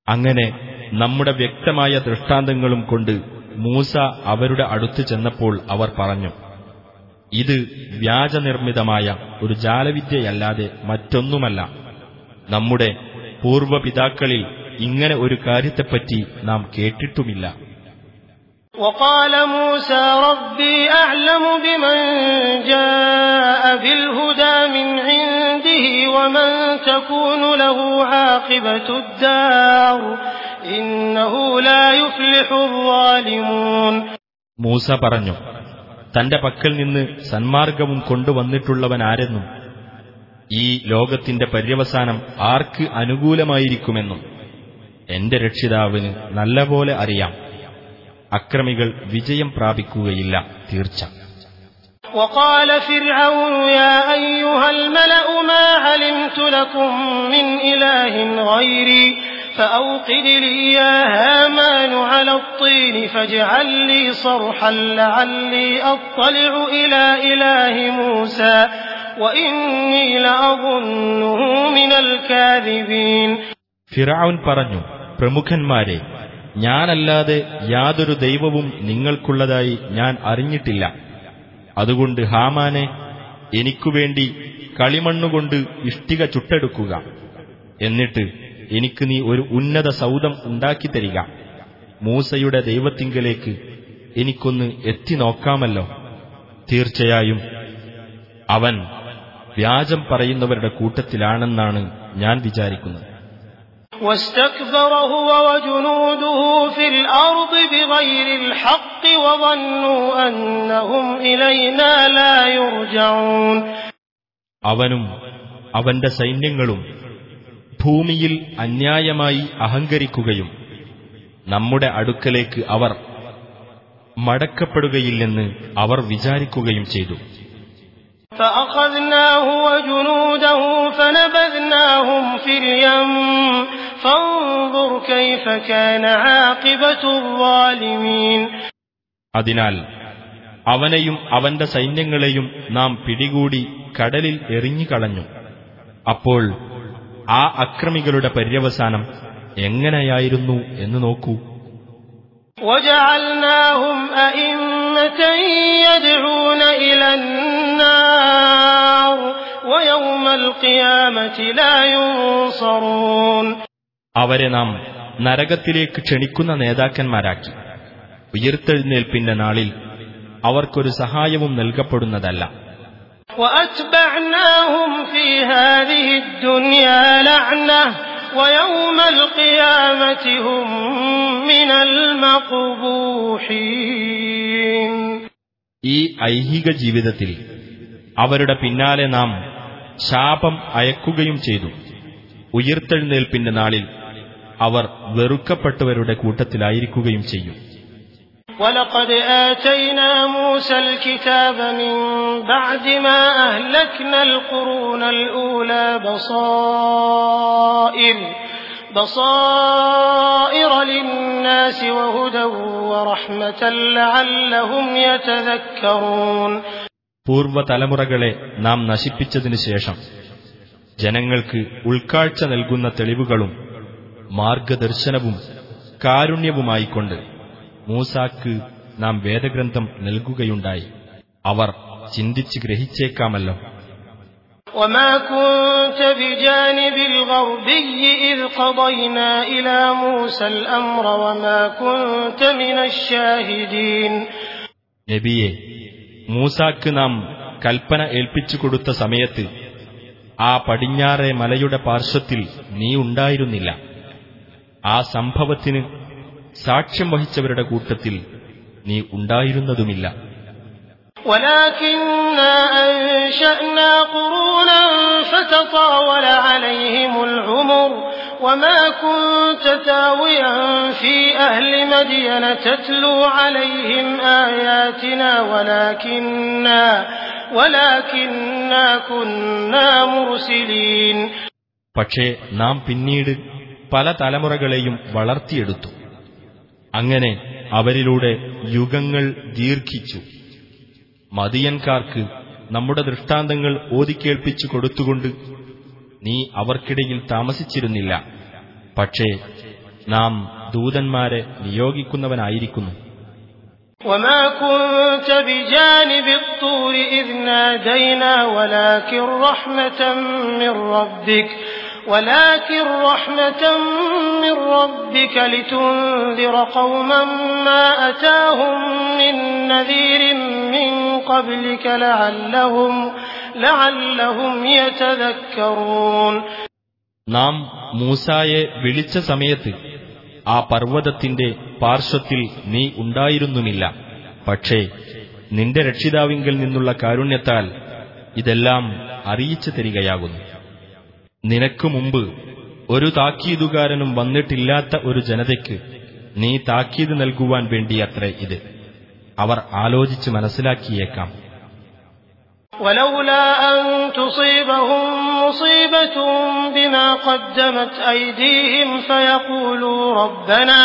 Speaker 1: അങ്ങനെ നമ്മുടെ വ്യക്തമായ ദൃഷ്ടാന്തങ്ങളും കൊണ്ട് മൂസ അവരുടെ അടുത്ത് ചെന്നപ്പോൾ അവർ പറഞ്ഞു ഇത് വ്യാജനിർമ്മിതമായ ഒരു ജാലവിദ്യയല്ലാതെ മറ്റൊന്നുമല്ല നമ്മുടെ പൂർവപിതാക്കളിൽ ഇങ്ങനെ ഒരു കാര്യത്തെപ്പറ്റി നാം കേട്ടിട്ടുമില്ല
Speaker 3: وقال موسى ربي أعلم بمن جاء بالهدى من عنده ومن تكون له عاقبة الدار إنه لا يفلح الظالمون
Speaker 1: മൂസ പറഞ്ഞു തന്റെ പക്കൽ നിന്ന് സന്മാർഗവും കൊണ്ടുവന്നിട്ടുള്ളവനാരെന്നും ഈ ലോകത്തിന്റെ പര്യവസാനം ആർക്ക് അനുകൂലമായിരിക്കുമെന്നും എന്റെ രക്ഷിതാവിന് നല്ലപോലെ അറിയാം അക്രമികൾ വിജയം പ്രാപിക്കുകയില്ല തീർച്ച
Speaker 3: وقال فرعون يا أيها الملأ ما علمت لكم من إله غيري فأوقد لي يا هامان على الطين فاجعل لي صرحا لعلي أطلع إلى إله موسى وإني لأظنه من الكاذبين
Speaker 1: ഫിറൌൻ പറഞ്ഞു പ്രമുഖന്മാരെ ഞാനല്ലാതെ യാതൊരു ദൈവവും നിങ്ങൾക്കുള്ളതായി ഞാൻ അറിഞ്ഞിട്ടില്ല അതുകൊണ്ട് ഹാമാനെ എനിക്കുവേണ്ടി കളിമണ്ണുകൊണ്ട് ഇഷ്ടിക ചുട്ടെടുക്കുക എന്നിട്ട് എനിക്ക് നീ ഒരു ഉന്നത സൗധം ഉണ്ടാക്കിത്തരിക മൂസയുടെ ദൈവത്തിങ്കലേക്ക് എനിക്കൊന്ന് എത്തി നോക്കാമല്ലോ തീർച്ചയായും അവൻ വ്യാജം പറയുന്നവരുടെ കൂട്ടത്തിലാണെന്നാണ് ഞാൻ വിചാരിക്കുന്നത്
Speaker 3: واستكبر هو وجنوده في الأرض بغير الحق وظنوا أنهم إلينا لا يرجعون
Speaker 1: അവനും അവന്റെ സൈന്യങ്ങളും ഭൂമിയിൽ അന്യായമായി അഹങ്കരിക്കുകയും നമ്മുടെ അടുക്കലേക്ക് അവർ മടക്കപ്പെടുകയില്ലെന്ന് അവർ വിചാരിക്കുകയും ചെയ്തു. അതിനാൽ അവനെയും അവന്റെ സൈന്യങ്ങളെയും നാം പിടികൂടി കടലിൽ എറിഞ്ഞുകളഞ്ഞു. അപ്പോൾ ആ അക്രമികളുടെ പര്യവസാനം എങ്ങനെയായിരുന്നു എന്ന് നോക്കൂ. അവരെ നാം നരകത്തിലേക്ക് ക്ഷണിക്കുന്ന നേതാക്കന്മാരാക്കി. ഉയർത്തെഴുന്നേൽപ്പിന്റെ നാളിൽ അവർക്കൊരു സഹായവും നൽകപ്പെടുന്നതല്ല.
Speaker 3: وأتبعناهم في هذه الدنيا لعنة ويوم القيامة هم من المقبوحين
Speaker 1: ഈ ഐഹിക ജീവിതത്തിൽ അവരുടെ പിന്നാലെ നാം ശാപം അയക്കുകയും ചെയ്തു ഉയർത്തെഴുന്നേൽപ്പിന്റെ നാളിൽ അവർ വെറുക്കപ്പെട്ടവരുടെ കൂട്ടത്തിലായിരിക്കുകയും ചെയ്യും
Speaker 3: ولقد آتينا موسى الكتاب من بعد ما أهلكنا القرون الأولى بصائر بصائر للناس وهدى ورحمة لعلهم يتذكرون
Speaker 1: പൂർവ്വതലമുറകളെ നാം നശിപ്പിച്ചതിനു ശേഷം ജനങ്ങൾക്ക് ഉൾക്കാഴ്ച നൽകുന്ന തെളിവുകളും മാർഗദർശനവും കാരുണ്യവുമായിക്കൊണ്ട് മൂസാക്ക് നാം വേദഗ്രന്ഥം നൽകുകയുണ്ടായി അവർ ചിന്തിച്ച് ഗ്രഹിച്ചേക്കാമല്ലോ
Speaker 3: وما كنت بجانب الغربي إذ قضينا إلى موسى الأمر وما كنت من الشاهدين
Speaker 1: നബിയെ മൂസാക്ക് നാം കൽപ്പന ഏൽപ്പിച്ചു കൊടുത്ത സമയത്ത് ആ പടിഞ്ഞാറെ മലയുടെ പാർശ്വത്തിൽ നീ ഉണ്ടായിരുന്നില്ല ആ സംഭവത്തിന് സാക്ഷ്യം വഹിച്ചവരുടെ കൂട്ടത്തിൽ നീ ഉണ്ടായിരുന്നതുമില്ല
Speaker 3: ولكنا أنشأنا قرونا فتطاول عليهم العمر وما كنت ثاويا في أهل مدين تتلو عليهم آياتنا ولكنا ولكنا كنا مرسلين
Speaker 1: പക്ഷേ നാം പിന്നീട് പല തലമുറകളെയും വളർത്തിയെടുത്തു അങ്ങനെ അവരിലൂടെ യുഗങ്ങൾ ദീർഘിച്ചു മതിയൻകാർക്ക് നമ്മുടെ ദൃഷ്ടാന്തങ്ങൾ ഓതിക്കേൾപ്പിച്ചു കൊടുത്തുകൊണ്ട് നീ അവർക്കിടയിൽ താമസിച്ചിരുന്നില്ല പക്ഷേ നാം ദൂതന്മാരെ നിയോഗിക്കുന്നവനായിരിക്കുന്നു
Speaker 3: وما كنت بجانب الطور إذ نادينا ولكن رحمة من ربك ولكن رحمة من ربك لتنذر قوما ما أتاهم من نذير من قبلك لعلهم لعلهم يتذكرون
Speaker 1: നാം മൂസായെ വിളിച്ച സമയത്ത് ആ പർവ്വതത്തിന്റെ പാർശ്വത്തിൽ നീ ഉണ്ടായിരുന്നുമില്ല പക്ഷേ നിന്റെ രക്ഷിതാവിങ്കിൽ നിന്നുള്ള കാരുണ്യത്താൽ ഇതെല്ലാം അറിയിച്ചു തരികയാകുന്നു നിനക്കു മുമ്പ് ഒരു താക്കീതുകാരനും വന്നിട്ടില്ലാത്ത ഒരു ജനതയ്ക്ക് നീ താക്കീത് നൽകുവാൻ വേണ്ടിയത്രേ ഇത് അവർ ആലോചിച്ച് മനസ്സിലാക്കിയേക്കാം
Speaker 3: ولولا أن تصيبهم مصيبة بما قدمت أيديهم فيقولوا ربنا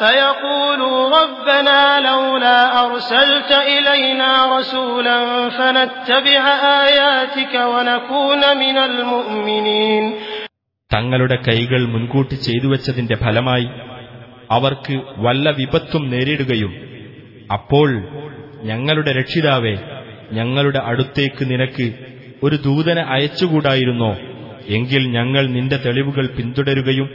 Speaker 3: فيقولوا ربنا لولا أرسلت إلينا رسولا فنتبع آياتك ونكون من المؤمنين
Speaker 1: തങ്ങളുടെ കൈകൾ മുൻകൂട്ടി ചെയ്തുവച്ചതിന്റെ ഫലമായി അവർക്ക് വല്ല വിപത്തും നേരിടുകയും അപ്പോൾ ഞങ്ങളുടെ രക്ഷിതാവേ ഞങ്ങളുടെ അടുത്തേക്ക് നിനക്ക് ഒരു ദൂതനെ അയച്ചുകൂടായിരുന്നോ എങ്കിൽ ഞങ്ങൾ നിന്റെ തെളിവുകൾ പിന്തുടരുകയും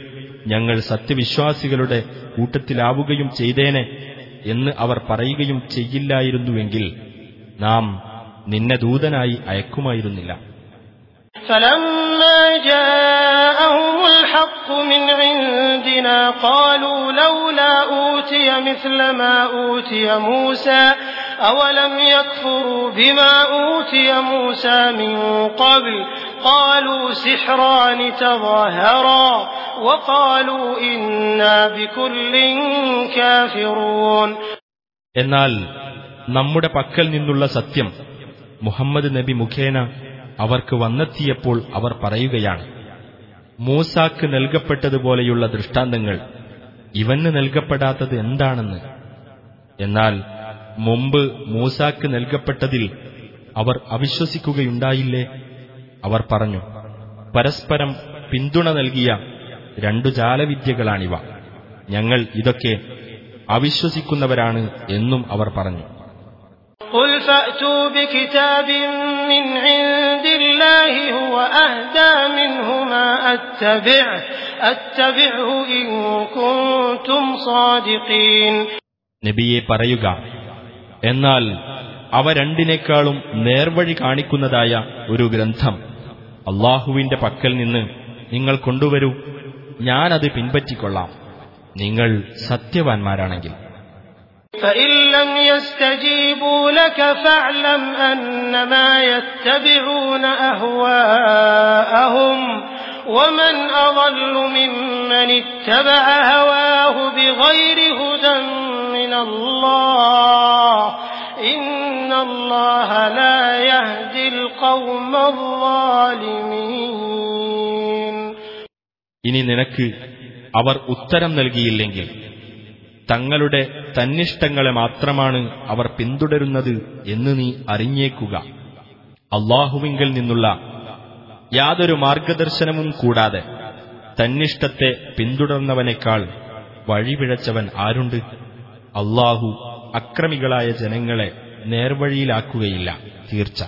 Speaker 1: ഞങ്ങൾ സത്യവിശ്വാസികളുടെ കൂട്ടത്തിലാവുകയും ചെയ്തേനെ എന്ന് അവർ പറയുകയും ചെയ്യില്ലായിരുന്നുവെങ്കിൽ നാം നിന്നെ ദൂതനായി അയക്കുമായിരുന്നില്ല
Speaker 3: فلما جاءهم الحق من عندنا قالوا لولا أوتي مثل ما أوتي موسى أولم يكفروا بما أوتي موسى من قبل قالوا سحران تظاهرا وقالوا إنا بكل كافرون
Speaker 1: എന്നാൽ നമ്മുടെ പക്കൽ നിന്നുള്ള സത്യം മുഹമ്മദ് നബി മുഖേന അവർക്ക് വന്നെത്തിയപ്പോൾ അവർ പറയുകയാണ് മൂസാക്ക് നൽകപ്പെട്ടതുപോലെയുള്ള ദൃഷ്ടാന്തങ്ങൾ ഇവന് നൽകപ്പെടാത്തത് എന്താണെന്ന് എന്നാൽ മുമ്പ് മൂസാക്ക് നൽകപ്പെട്ടതിൽ അവർ അവിശ്വസിക്കുകയുണ്ടായില്ലേ അവർ പറഞ്ഞു പരസ്പരം പിന്തുണ നൽകിയ രണ്ടു ജാലവിദ്യകളാണിവ ഞങ്ങൾ ഇതൊക്കെ അവിശ്വസിക്കുന്നവരാണ് എന്നും അവർ പറഞ്ഞു
Speaker 3: قل فأتوا بكتاب من عند الله هو أهدى منهما أتبعه أتبعه إن كنتم صادقين
Speaker 1: നബിയെ പറയുക എന്നാൽ അവ രണ്ടിനേക്കാളും നേർവഴി കാണിക്കുന്നതായ ഒരു ഗ്രന്ഥം അള്ളാഹുവിന്റെ പക്കൽ നിന്ന് നിങ്ങൾ കൊണ്ടുവരൂ ഞാനത് പിൻപറ്റിക്കൊള്ളാം നിങ്ങൾ സത്യവാൻമാരാണെങ്കിൽ
Speaker 3: فإن لم يستجيبوا لك فاعلم أنما يتبعون أهواءهم ومن أضل ممن اتبع هواه بغير هدى من الله إن الله لا يهدي القوم الظالمين
Speaker 1: ഇനി നിനക്ക് അവർ ഉത്തരം നൽകിയില്ലെങ്കിൽ തങ്ങളുടെ തന്നിഷ്ടങ്ങളെ മാത്രമാണ് അവർ പിന്തുടരുന്നത് എന്ന് നീ അറിഞ്ഞേക്കുക അള്ളാഹുവിങ്കിൽ നിന്നുള്ള യാതൊരു മാർഗദർശനവും കൂടാതെ തന്നിഷ്ടത്തെ പിന്തുടർന്നവനേക്കാൾ വഴിപിഴച്ചവൻ ആരുണ്ട് അള്ളാഹു അക്രമികളായ ജനങ്ങളെ നേർവഴിയിലാക്കുകയില്ല തീർച്ച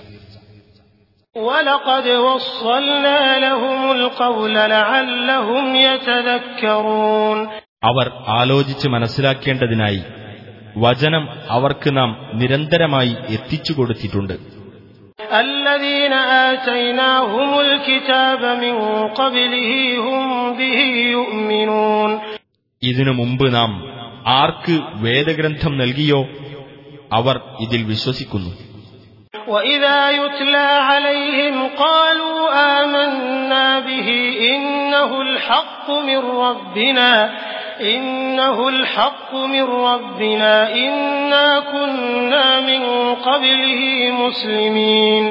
Speaker 3: ولقد وصلنا لهم القول لعلهم يتذكرون
Speaker 1: അവർ ആലോചിച്ച് മനസ്സിലാക്കേണ്ടതിനായി വചനം അവർക്ക് നാം നിരന്തരമായി എത്തിച്ചു കൊടുത്തിട്ടുണ്ട്
Speaker 3: الذين آتيناهم الكتاب من قبله هم به يؤمنون
Speaker 1: ഇതിനു മുമ്പ് നാം ആർക്ക് വേദഗ്രന്ഥം നൽകിയോ അവർ ഇതിൽ വിശ്വസിക്കുന്നു
Speaker 3: وإذا يتلى عليهم قالوا آمنا به إنه الحق من ربنا إنه الحق من ربنا إنا كنا من قبله مسلمين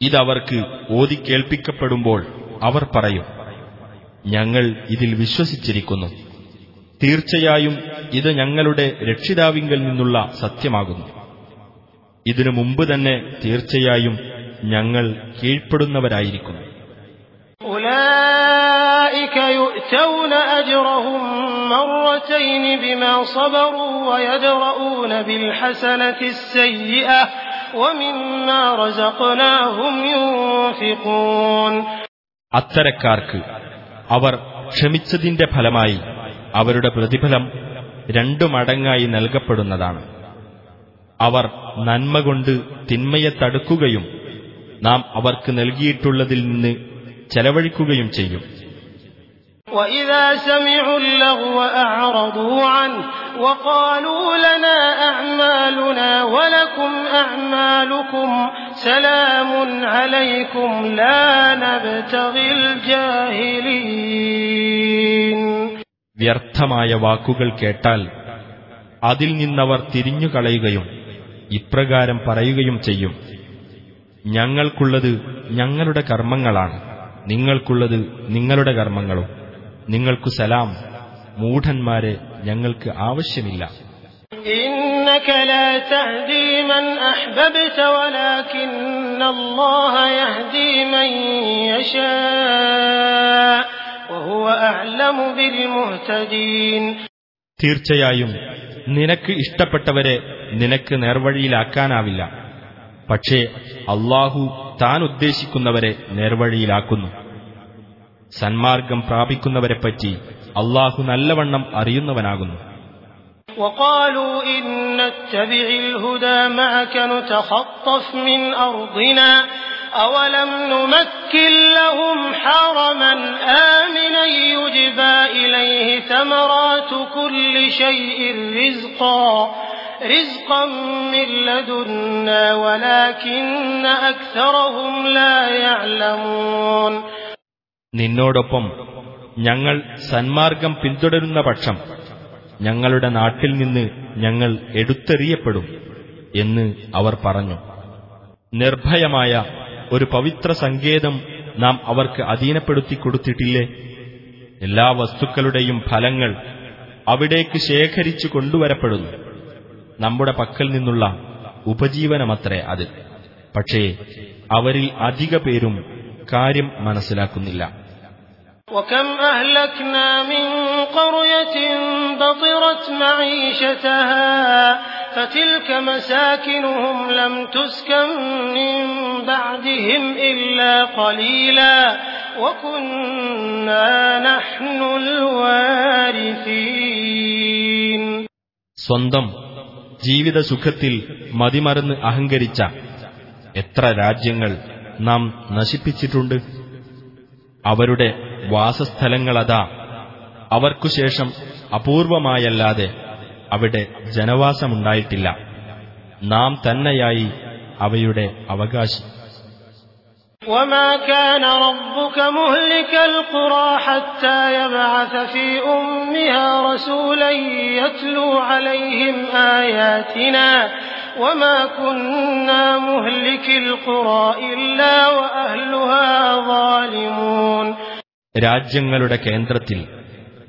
Speaker 1: ഇതവർക്ക് ഓതിക്കേൾപ്പിക്കപ്പെടുമ്പോൾ അവർ പറയും ഞങ്ങൾ ഇതിൽ വിശ്വസിച്ചിരിക്കുന്നു തീർച്ചയായും ഇത് ഞങ്ങളുടെ രക്ഷിതാവിങ്കൽ നിന്നുള്ള സത്യമാകുന്നു. ഇതിനു മുമ്പ് തന്നെ തീർച്ചയായും ഞങ്ങൾ കീഴ്പ്പെടുന്നവരായിരിക്കുന്നു. അത്തരക്കാർക്ക് അവർ ക്ഷമിച്ചതിന്റെ ഫലമായി അവരുടെ പ്രതിഫലം രണ്ടു മടങ്ങായി നൽകപ്പെടുന്നതാണ് അവർ നന്മ കൊണ്ട് തിന്മയെ തടുക്കുകയും നാം അവർക്ക് നൽകിയിട്ടുള്ളതിൽ നിന്ന് ചെലവഴിക്കുകയും ചെയ്യും
Speaker 3: وإذا سمعوا اللغو أعرضوا عنه وقالوا لنا أعمالنا ولكم أعمالكم سلام عليكم لا نبتغي الجاهلين
Speaker 1: വ്യർത്ഥമായ വാക്കുകൾ കേട്ടാൽ അതിൽ നിന്നവർ തിരിഞ്ഞുകളയുകയും ഇപ്രകാരം പറയുകയും ചെയ്യും. ഞങ്ങൾക്കുള്ളത് ഞങ്ങളുടെ കർമ്മങ്ങളാണ്. നിങ്ങൾക്കുള്ളത് നിങ്ങളുടെ കർമ്മങ്ങളും. നിങ്ങൾക്കു സലാം. മൂഢന്മാരെ ഞങ്ങൾക്ക് ആവശ്യമില്ല.
Speaker 3: ഇന്നക്കലാ لا تهدي من أحببت ولكن الله يهدي من يشاء وهو أعلم بالمهتدين
Speaker 1: തീർച്ചയായും നിനക്ക് ഇഷ്ടപ്പെട്ടവരെ നിനക്ക് നേർവഴിയിലാക്കാനാവില്ല പക്ഷേ അള്ളാഹു താൻ ഉദ്ദേശിക്കുന്നവരെ നേർവഴിയിലാക്കുന്നു സന്മാർഗം പ്രാപിക്കുന്നവരെപ്പറ്റി അള്ളാഹു നല്ലവണ്ണം അറിയുന്നവനാകുന്നു
Speaker 3: وقالوا إن نتبع الهدى معك نتخطف من أرضنا أولم نمكن لهم حرما آمنا يجبى إليه ثمرات كل شيء رزقا رزقا من لدنا ولكن أكثرهم لا يعلمون
Speaker 1: നിന്നോടൊപ്പം ഞങ്ങൾ സന്മാർഗം പിന്തുടരുന്ന പക്ഷം ഞങ്ങളുടെ നാട്ടിൽ നിന്ന് ഞങ്ങൾ എടുത്തെറിയപ്പെടും എന്ന് അവർ പറഞ്ഞു നിർഭയമായ ഒരു പവിത്ര സങ്കേതം നാം അവർക്ക് അധീനപ്പെടുത്തി കൊടുത്തിട്ടില്ലേ എല്ലാ വസ്തുക്കളുടെയും ഫലങ്ങൾ അവിടേക്ക് ശേഖരിച്ചു കൊണ്ടുവരപ്പെടുന്നു നമ്മുടെ പക്കൽ നിന്നുള്ള ഉപജീവനമത്രേ അത് പക്ഷേ അവരിൽ അധിക പേരും കാര്യം മനസ്സിലാക്കുന്നില്ല
Speaker 3: وكم أهلكنا من قرية بطرت معيشتها فتلك مساكنهم لم تسكن من بعدهم إلا قليلا وكنا نحن الوارثين
Speaker 1: സ്വന്തം ജീവിത സുഖത്തിൽ മതിമറന്ന് അഹങ്കരിച്ച എത്ര രാജ്യങ്ങൾ നാം നശിപ്പിച്ചിട്ടുണ്ട് അവരുടെ വാസസ്ഥലങ്ങളതാ അവർക്കുശേഷം അപൂർവമായല്ലാതെ അവിടെ ജനവാസമുണ്ടായിട്ടില്ല നാം തന്നെയായി അവയുടെ അവകാശി
Speaker 3: وما كان ربك مهلك القرى حتى يبعث في أمها رسولا يتلو عليهم آياتنا وما كنا مهلك القرى إلا وأهلها ظالمون
Speaker 1: രാജ്യങ്ങളുടെ കേന്ദ്രത്തിൽ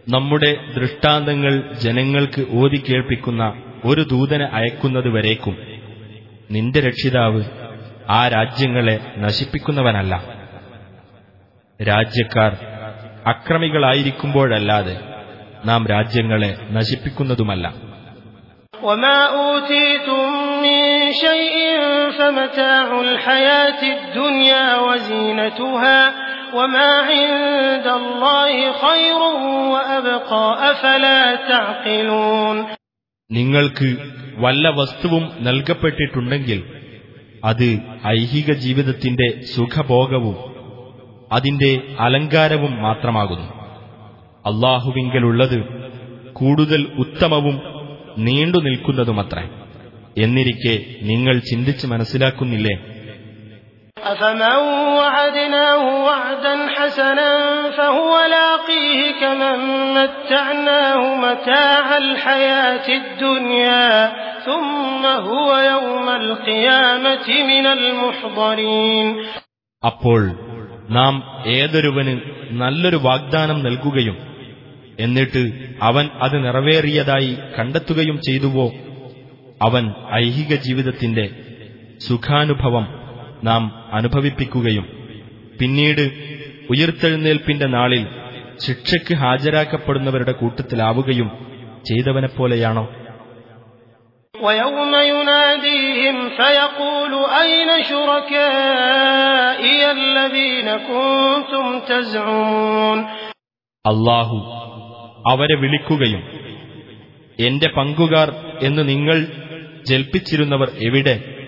Speaker 1: നമ്മുടെ ദൃഷ്ടാന്തങ്ങൾ ജനങ്ങൾക്ക് ഓതിക്കേൾപ്പിക്കുന്ന ഒരു ദൂതനെ അയക്കുന്നതുവരേക്കും നിന്റെ രക്ഷിതാവ് ആ രാജ്യങ്ങളെ നശിപ്പിക്കുന്നവനല്ല രാജ്യക്കാർ അക്രമികളായിരിക്കുമ്പോഴല്ലാതെ നാം രാജ്യങ്ങളെ നശിപ്പിക്കുന്നതുമല്ല
Speaker 3: وما أوتيتم من شيء فمتاع الحياة الدنيا وزينتها وما عند الله خير وأبقى أفلا تعقلون
Speaker 1: നിങ്ങൾക്ക് വല്ല വസ്തുവും നൽകപ്പെട്ടിട്ടുണ്ടെങ്കിൽ അത് ഐഹിക ജീവിതത്തിന്റെ സുഖഭോഗവും അതിന്റെ അലങ്കാരവും മാത്രമാകുന്നു അള്ളാഹുവിങ്കലുള്ളത് കൂടുതൽ ഉത്തമവും നീണ്ടു നിൽക്കുന്നതുമത്രേ എന്നിരിക്കെ നിങ്ങൾ ചിന്തിച്ച് മനസ്സിലാക്കുന്നില്ലേ
Speaker 3: أفمن وعدناه وعدا حسنا فهو لاقيه كمن متعناه متاع الحياة الدنيا ثم هو يوم القيامة من المحضرين
Speaker 1: അപ്പോൾ നാം ഏതൊരുവന് നല്ലൊരു വാഗ്ദാനം നൽകുകയും എന്നിട്ട് അവൻ അത് നിറവേറിയതായി കണ്ടെത്തുകയും ചെയ്തുവോ അവൻ ഐഹിക ജീവിതത്തിന്റെ സുഖാനുഭവം നാം അനുഭവിപ്പിക്കുകയും പിന്നീട് ഉയർത്തെഴുന്നേൽപ്പിന്റെ നാളിൽ ശിക്ഷയ്ക്ക് ഹാജരാക്കപ്പെടുന്നവരുടെ കൂട്ടത്തിലാവുകയും ചെയ്തവനെപ്പോലെയാണോ
Speaker 3: ويوم يناديهم فيقول أين شركائي الذين كنتم تزعمون
Speaker 1: അള്ളാഹു അവരെ വിളിക്കുകയും എന്റെ പങ്കുകാർ എന്ന് നിങ്ങൾ ജൽപ്പിച്ചിരുന്നവർ എവിടെ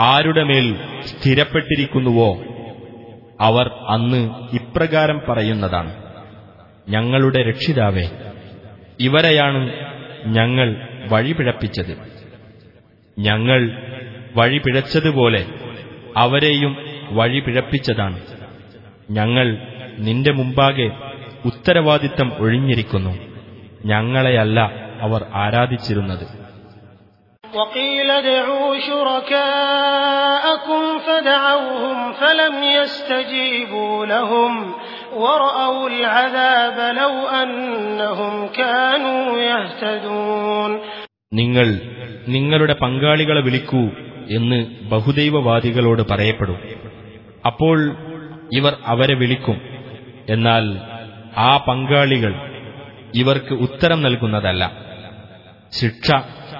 Speaker 1: ആരുടെ മേൽ സ്ഥിരപ്പെട്ടിരിക്കുന്നുവോ? അവർ അന്ന് ഇപ്രകാരം പറയുന്നതാണ്. ഞങ്ങളുടെ രക്ഷിതാവേ ഇവരെയാണ് ഞങ്ങൾ വഴിപിഴപ്പിച്ചത്. ഞങ്ങൾ വഴിപിഴച്ചതുപോലെ അവരെയും വഴിപിഴപ്പിച്ചതാണ്. ഞങ്ങൾ നിന്റെ മുമ്പാകെ ഉത്തരവാദിത്തം ഒഴിഞ്ഞിരിക്കുന്നു. ഞങ്ങളെയല്ല അവർ ആരാധിച്ചിരുന്നത്.
Speaker 3: وقيل ادعوا شركاءكم فدعوهم فلم يستجيبوا لهم ورأوا العذاب لو أنهم كانوا يهتدون
Speaker 1: നിങ്ങൾ നിങ്ങളുടെ പങ്കാളികളെ വിളിക്കൂ എന്ന് ബഹുദൈവവാദികളോട് പറയപ്പെടും അപ്പോൾ ഇവർ അവരെ വിളിക്കും എന്നാൽ ആ പങ്കാളികൾ ഇവർക്ക് ഉത്തരം നൽകുന്നതല്ല ശിക്ഷ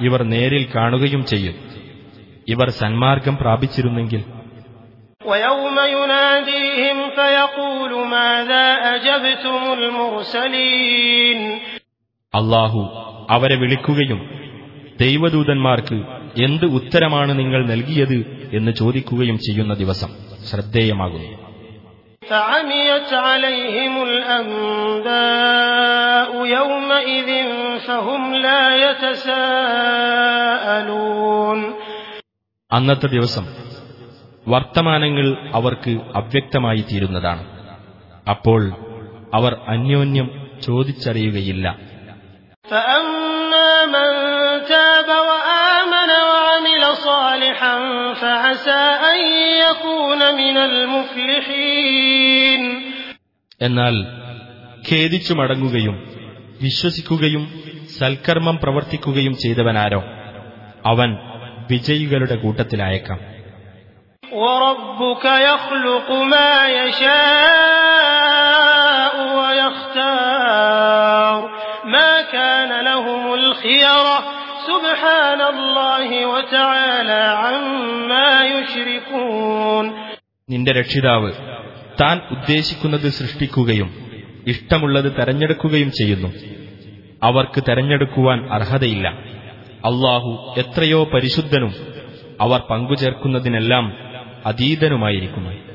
Speaker 1: ഇവർ നേരിൽ കാണുകയും ചെയ്യും. ഇവർ സന്മാർഗം പ്രാപിച്ചിരുന്നെങ്കിൽ. അള്ളാഹു അവരെ വിളിക്കുകയും ദൈവദൂതന്മാർക്ക് എന്ത് ഉത്തരമാണ് നിങ്ങൾ നൽകിയത്? എന്ന് ചോദിക്കുകയും ചെയ്യുന്ന ദിവസം ശ്രദ്ധേയമാകുന്നു.
Speaker 3: فعميت عليهم الأنباء يومئذ فهم لا يتساءلون
Speaker 1: അന്നത്തെ ദിവസം വർത്തമാനങ്ങൾ അവർക്ക് അവ്യക്തമായി തീരുന്നതാണ് അപ്പോൾ അവർ അന്യോന്യം ചോദിച്ചറിയുകയില്ല
Speaker 3: فأما من
Speaker 1: എന്നാൽ ഖേദിച്ചു മടങ്ങുകയും വിശ്വസിക്കുകയും സൽക്കർമ്മം പ്രവർത്തിക്കുകയും ചെയ്തവനാരോ അവൻ വിജയികളുടെ കൂട്ടത്തിലായേക്കാം
Speaker 3: وربك يخلق ما يشاء ويختار ما كان لهم الخيرة
Speaker 1: നിന്റെ രക്ഷിതാവ് താൻ ഉദ്ദേശിക്കുന്നത് സൃഷ്ടിക്കുകയും ഇഷ്ടമുള്ളത് തെരഞ്ഞെടുക്കുകയും ചെയ്യുന്നു. അവർക്ക് തെരഞ്ഞെടുക്കുവാൻ അർഹതയില്ല. അള്ളാഹു എത്രയോ പരിശുദ്ധനും അവർ പങ്കുചേർക്കുന്നതിനെല്ലാം അതീതനുമായിരിക്കുന്നു.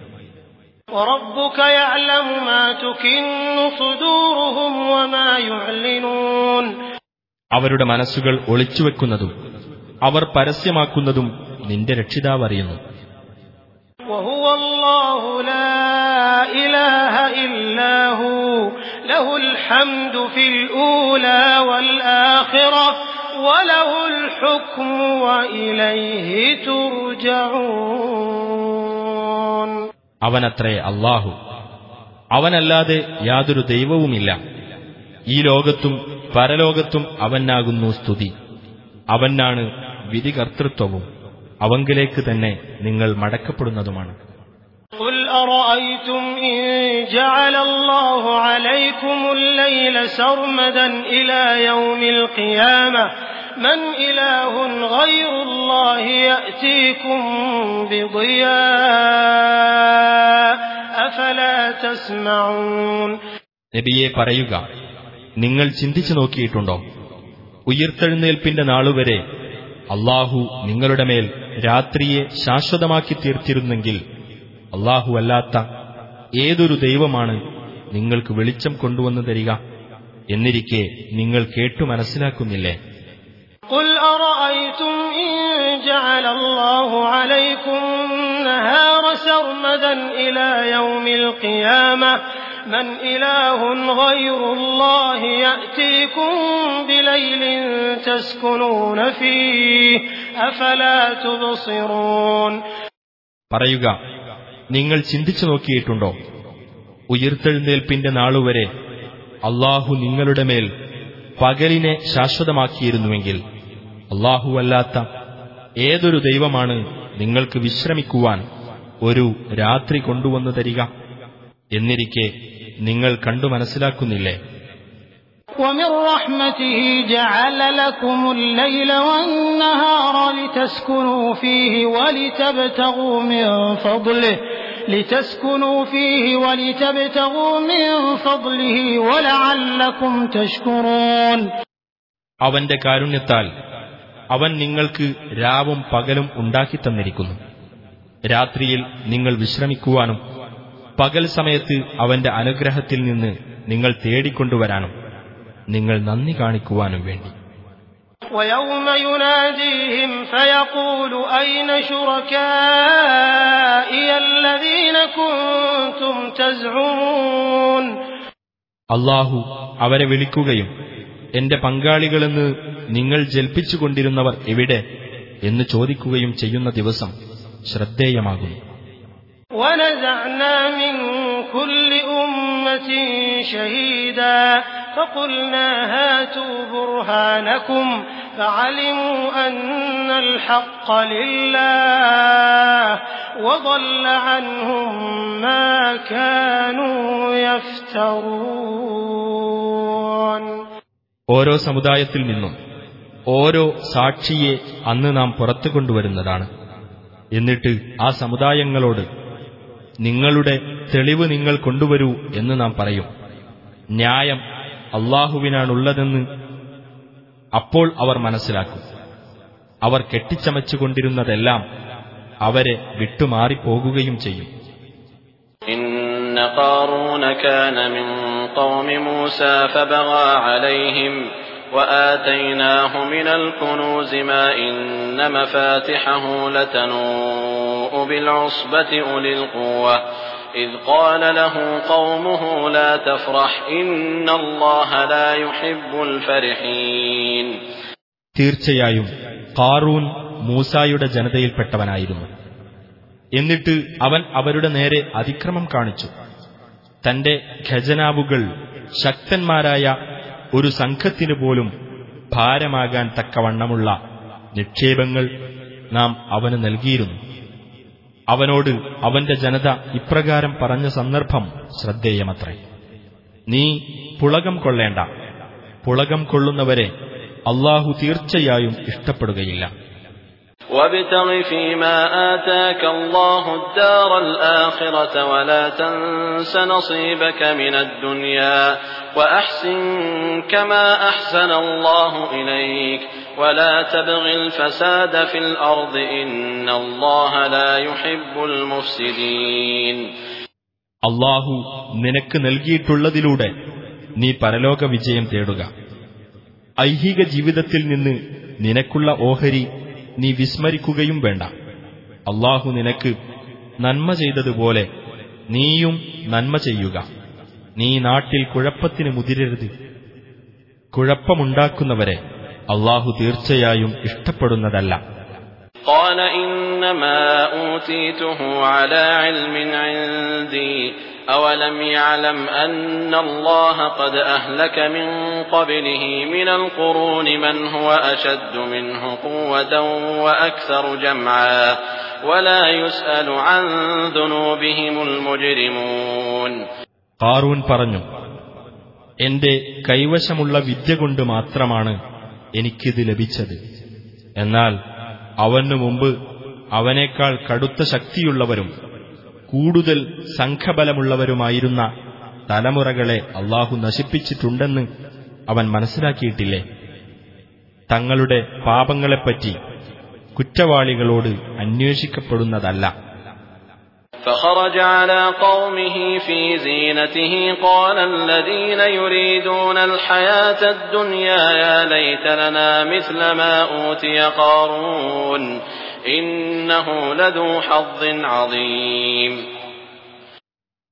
Speaker 1: അവരുടെ മനസ്സുകൾ ഒളിച്ചുവെക്കുന്നതും അവർ പരസ്യമാക്കുന്നതും നിന്റെ
Speaker 3: രക്ഷിതാവറിയുന്നു.
Speaker 1: അവനത്രേ അള്ളാഹു അവനല്ലാതെ യാതൊരു ദൈവവുമില്ല. ഈ ലോകത്തും പരലോകത്തും അവനാകുന്നു സ്തുതി അവനാണ് വിധികർത്തൃത്വവും അവങ്കിലേക്ക് തന്നെ നിങ്ങൾ മടക്കപ്പെടുന്നതുമാണ്
Speaker 3: قل أرأيتم إن جعل الله عليكم الليل سرمدا إلى يوم القيامة من إله غير الله يأتيكم بضياء أفلا تسمعون
Speaker 1: നബിയെ പറയുക നിങ്ങൾ ചിന്തിച്ചു നോക്കിയിട്ടുണ്ടോ ഉയർത്തെഴുന്നേൽപ്പിന്റെ നാളുവരെ അള്ളാഹു നിങ്ങളുടെ മേൽ രാത്രിയെ ശാശ്വതമാക്കി തീർത്തിരുന്നെങ്കിൽ അള്ളാഹു അല്ലാത്ത ഏതൊരു ദൈവമാണ് നിങ്ങൾക്ക് വെളിച്ചം കൊണ്ടുവന്നു തരിക എന്നിരിക്കെ നിങ്ങൾ കേട്ടു മനസ്സിലാക്കുന്നില്ലേ
Speaker 3: قل أرأيتم إن جعل الله عليكم النهار سرمدا إلى يوم القيامة من إله غير الله يأتيكم بليل تسكنون فيه أفلا تبصرون
Speaker 1: പറയുക നിങ്ങൾ ചിന്തിച്ചു നോക്കിയിട്ടുണ്ടോ ഉയർത്തെഴുന്നേൽപ്പിന്റെ നാളുവരെ അള്ളാഹു നിങ്ങളുടെ മേൽ പകലിനെ ശാശ്വതമാക്കിയിരുന്നുവെങ്കിൽ അല്ലാത്ത ഏതൊരു ദൈവമാണ് നിങ്ങൾക്ക് വിശ്രമിക്കുവാൻ ഒരു രാത്രി കൊണ്ടുവന്നു തരിക എന്നിരിക്കെ നിങ്ങൾ കണ്ടു മനസ്സിലാക്കുന്നില്ലേ
Speaker 3: ومن رحمته جعل لكم الليل والنهار لتسكنوا فيه ولتبتغوا من فضله لتسكنوا فيه ولتبتغوا من فضله ولعلكم تشكرون
Speaker 1: അവന്റെ കാരുണ്യത്താൽ അവൻ നിങ്ങൾക്ക് രാവും പകലും ഉണ്ടാക്കിത്തന്നിരിക്കുന്നു രാത്രിയിൽ നിങ്ങൾ വിശ്രമിക്കുവാനും പകൽ സമയത്ത് അവന്റെ അനുഗ്രഹത്തിൽ നിന്ന് നിങ്ങൾ തേടിക്കൊണ്ടുവരാനും നിങ്ങൾ നന്ദി കാണിക്കുവാനും വേണ്ടി
Speaker 3: ويوم يناديهم فيقول أين شركائي الذين كنتم تزعمون
Speaker 1: അള്ളാഹു അവരെ വിളിക്കുകയും എന്റെ പങ്കാളികളെന്ന് നിങ്ങൾ ജൽപ്പിച്ചുകൊണ്ടിരുന്നവർ എവിടെ എന്ന് ചോദിക്കുകയും ചെയ്യുന്ന ദിവസം ശ്രദ്ധേയമാകുന്നു
Speaker 3: ونزعنا من كل أمة شهيدا فقلنا هاتوا برهانكم فعلموا أن الحق لله وضل عنهم ما كانوا يفترون
Speaker 1: ഓരോ സമുദായത്തിൽ നിന്നും ഓരോ സാക്ഷിയെ അന്ന് നാം പുറത്തു കൊണ്ടുവരുന്നതാണ് എന്നിട്ട് ആ സമുദായങ്ങളോട് നിങ്ങളുടെ തെളിവ് നിങ്ങൾ കൊണ്ടുവരൂ എന്ന് നാം പറയും ന്യായം അള്ളാഹുവിനാണുള്ളതെന്ന് അപ്പോൾ അവർ മനസ്സിലാക്കും അവർ കെട്ടിച്ചമച്ചുകൊണ്ടിരുന്നതെല്ലാം അവരെ വിട്ടുമാറിപ്പോകുകയും ചെയ്യും
Speaker 2: إن قارون كان من قوم موسى فبغى عليهم وآتيناه من الكنوز ما إن مفاتحه لتنوء بالعصبة أولي القوة إذ قال له قومه لا تفرح إن الله لا يحب الفرحين
Speaker 1: തീർച്ചയായും കാറൂൻ മൂസായുടെ ജനതയിൽപ്പെട്ടവനായിരുന്നു എന്നിട്ട് അവൻ അവരുടെ നേരെ അതിക്രമം കാണിച്ചു തന്റെ ഖജനാവുകൾ ശക്തന്മാരായ ഒരു സംഘത്തിനു പോലും ഭാരമാകാൻ തക്കവണ്ണമുള്ള നിക്ഷേപങ്ങൾ നാം അവന് നൽകിയിരുന്നു. അവനോട് അവന്റെ ജനത ഇപ്രകാരം പറഞ്ഞ സന്ദർഭം ശ്രദ്ധേയമത്രേ. നീ പുളകം കൊള്ളേണ്ട. പുളകം കൊള്ളുന്നവരെ അള്ളാഹു തീർച്ചയായും ഇഷ്ടപ്പെടുകയില്ല.
Speaker 2: وابتغ فيما آتاك الله الدار الآخرة ولا تنس نصيبك من الدنيا وأحسن كما أحسن الله إليك ولا تبغ الفساد في الأرض إن الله لا يحب المفسدين
Speaker 1: അള്ളാഹു നിനക്ക് നൽകിയിട്ടുള്ളതിലൂടെ നീ പരലോക വിജയം തേടുക ഐഹിക ജീവിതത്തിൽ നിന്ന് നിനക്കുള്ള ഓഹരി നീ വിസ്മരിക്കുകയും വേണ്ട അള്ളാഹു നിനക്ക് നന്മ ചെയ്തതുപോലെ നീയും നന്മ ചെയ്യുക നീ നാട്ടിൽ കുഴപ്പത്തിന് മുതിരരുത് കുഴപ്പമുണ്ടാക്കുന്നവരെ അള്ളാഹു തീർച്ചയായും ഇഷ്ടപ്പെടുന്നതല്ല
Speaker 2: قال إنما أوتيته على علم عندي أولم يعلم أن الله قد أهلك من قبله من القرون من هو أشد منه قوة وأكثر جمعا ولا يسأل عن ذنوبهم المجرمون
Speaker 1: കാറൂൻ പറഞ്ഞു എന്റെ കൈവശമുള്ള വിദ്യ കൊണ്ട് മാത്രമാണ് എനിക്കിത് ലഭിച്ചത് എന്നാൽ അവനു മുമ്പ് അവനേക്കാൾ കടുത്ത ശക്തിയുള്ളവരും കൂടുതൽ സംഘബലമുള്ളവരുമായിരുന്ന തലമുറകളെ അള്ളാഹു നശിപ്പിച്ചിട്ടുണ്ടെന്ന് അവൻ മനസ്സിലാക്കിയിട്ടില്ലേ തങ്ങളുടെ പാപങ്ങളെപ്പറ്റി കുറ്റവാളികളോട് അന്വേഷിക്കപ്പെടുന്നതല്ല
Speaker 2: فخرج على قومه في زينته قال الذين يريدون الحياة الدنيا يا ليت لنا مثل ما أوتي قارون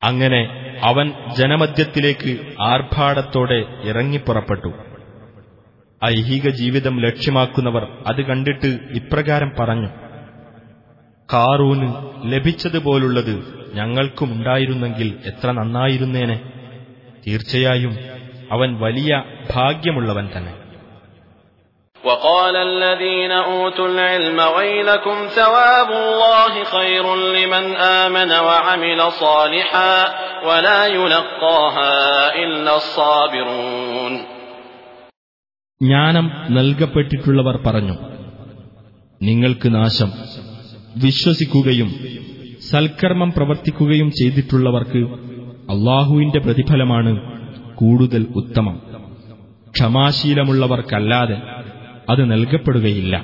Speaker 1: അങ്ങനെ അവൻ ജനമധ്യത്തിലേക്ക് ആർഭാടത്തോടെ ഇറങ്ങിപ്പുറപ്പെട്ടു ഐഹിക ജീവിതം ലക്ഷ്യമാക്കുന്നവർ അത് കണ്ടിട്ട് ഇപ്രകാരം പറഞ്ഞു കാറൂന് ലഭിച്ചതുപോലുള്ളത് ഞങ്ങൾക്കുമുണ്ടായിരുന്നെങ്കിൽ എത്ര നന്നായിരുന്നേനെ. തീർച്ചയായും അവൻ വലിയ ഭാഗ്യമുള്ളവൻ തന്നെ.
Speaker 2: وقال الذين أوتوا العلم ويلكم ثواب الله خير لمن آمن وعمل صالحا ولا يلقاها إلا الصابرون
Speaker 1: ജ്ഞാനം നൽകപ്പെട്ടിട്ടുള്ളവർ പറഞ്ഞു നിങ്ങൾക്ക് നാശം വിശ്വസിക്കുകയും സൽക്കർമ്മം പ്രവർത്തിക്കുകയും ചെയ്തിട്ടുള്ളവർക്ക് അള്ളാഹുവിന്റെ പ്രതിഫലമാണ് കൂടുതൽ ഉത്തമം ക്ഷമാശീലമുള്ളവർക്കല്ലാതെ അത് നൽകപ്പെടുകയില്ല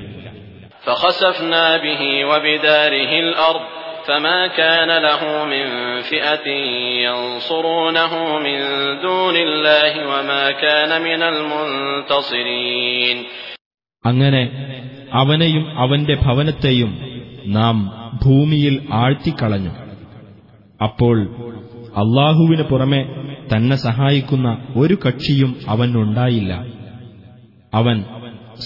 Speaker 2: فخسفنا به وبداره الأرض فما كان له من فئة ينصرونه من دون الله وما كان من المنتصرين
Speaker 1: അങ്ങനെ അവനെയും അവന്റെ ഭവനത്തെയും നാം ഭൂമിയിൽ ആഴ്ത്തിക്കളഞ്ഞു അപ്പോൾ അള്ളാഹുവിന് പുറമെ തന്നെ സഹായിക്കുന്ന ഒരു കക്ഷിയും അവനുണ്ടായില്ല അവൻ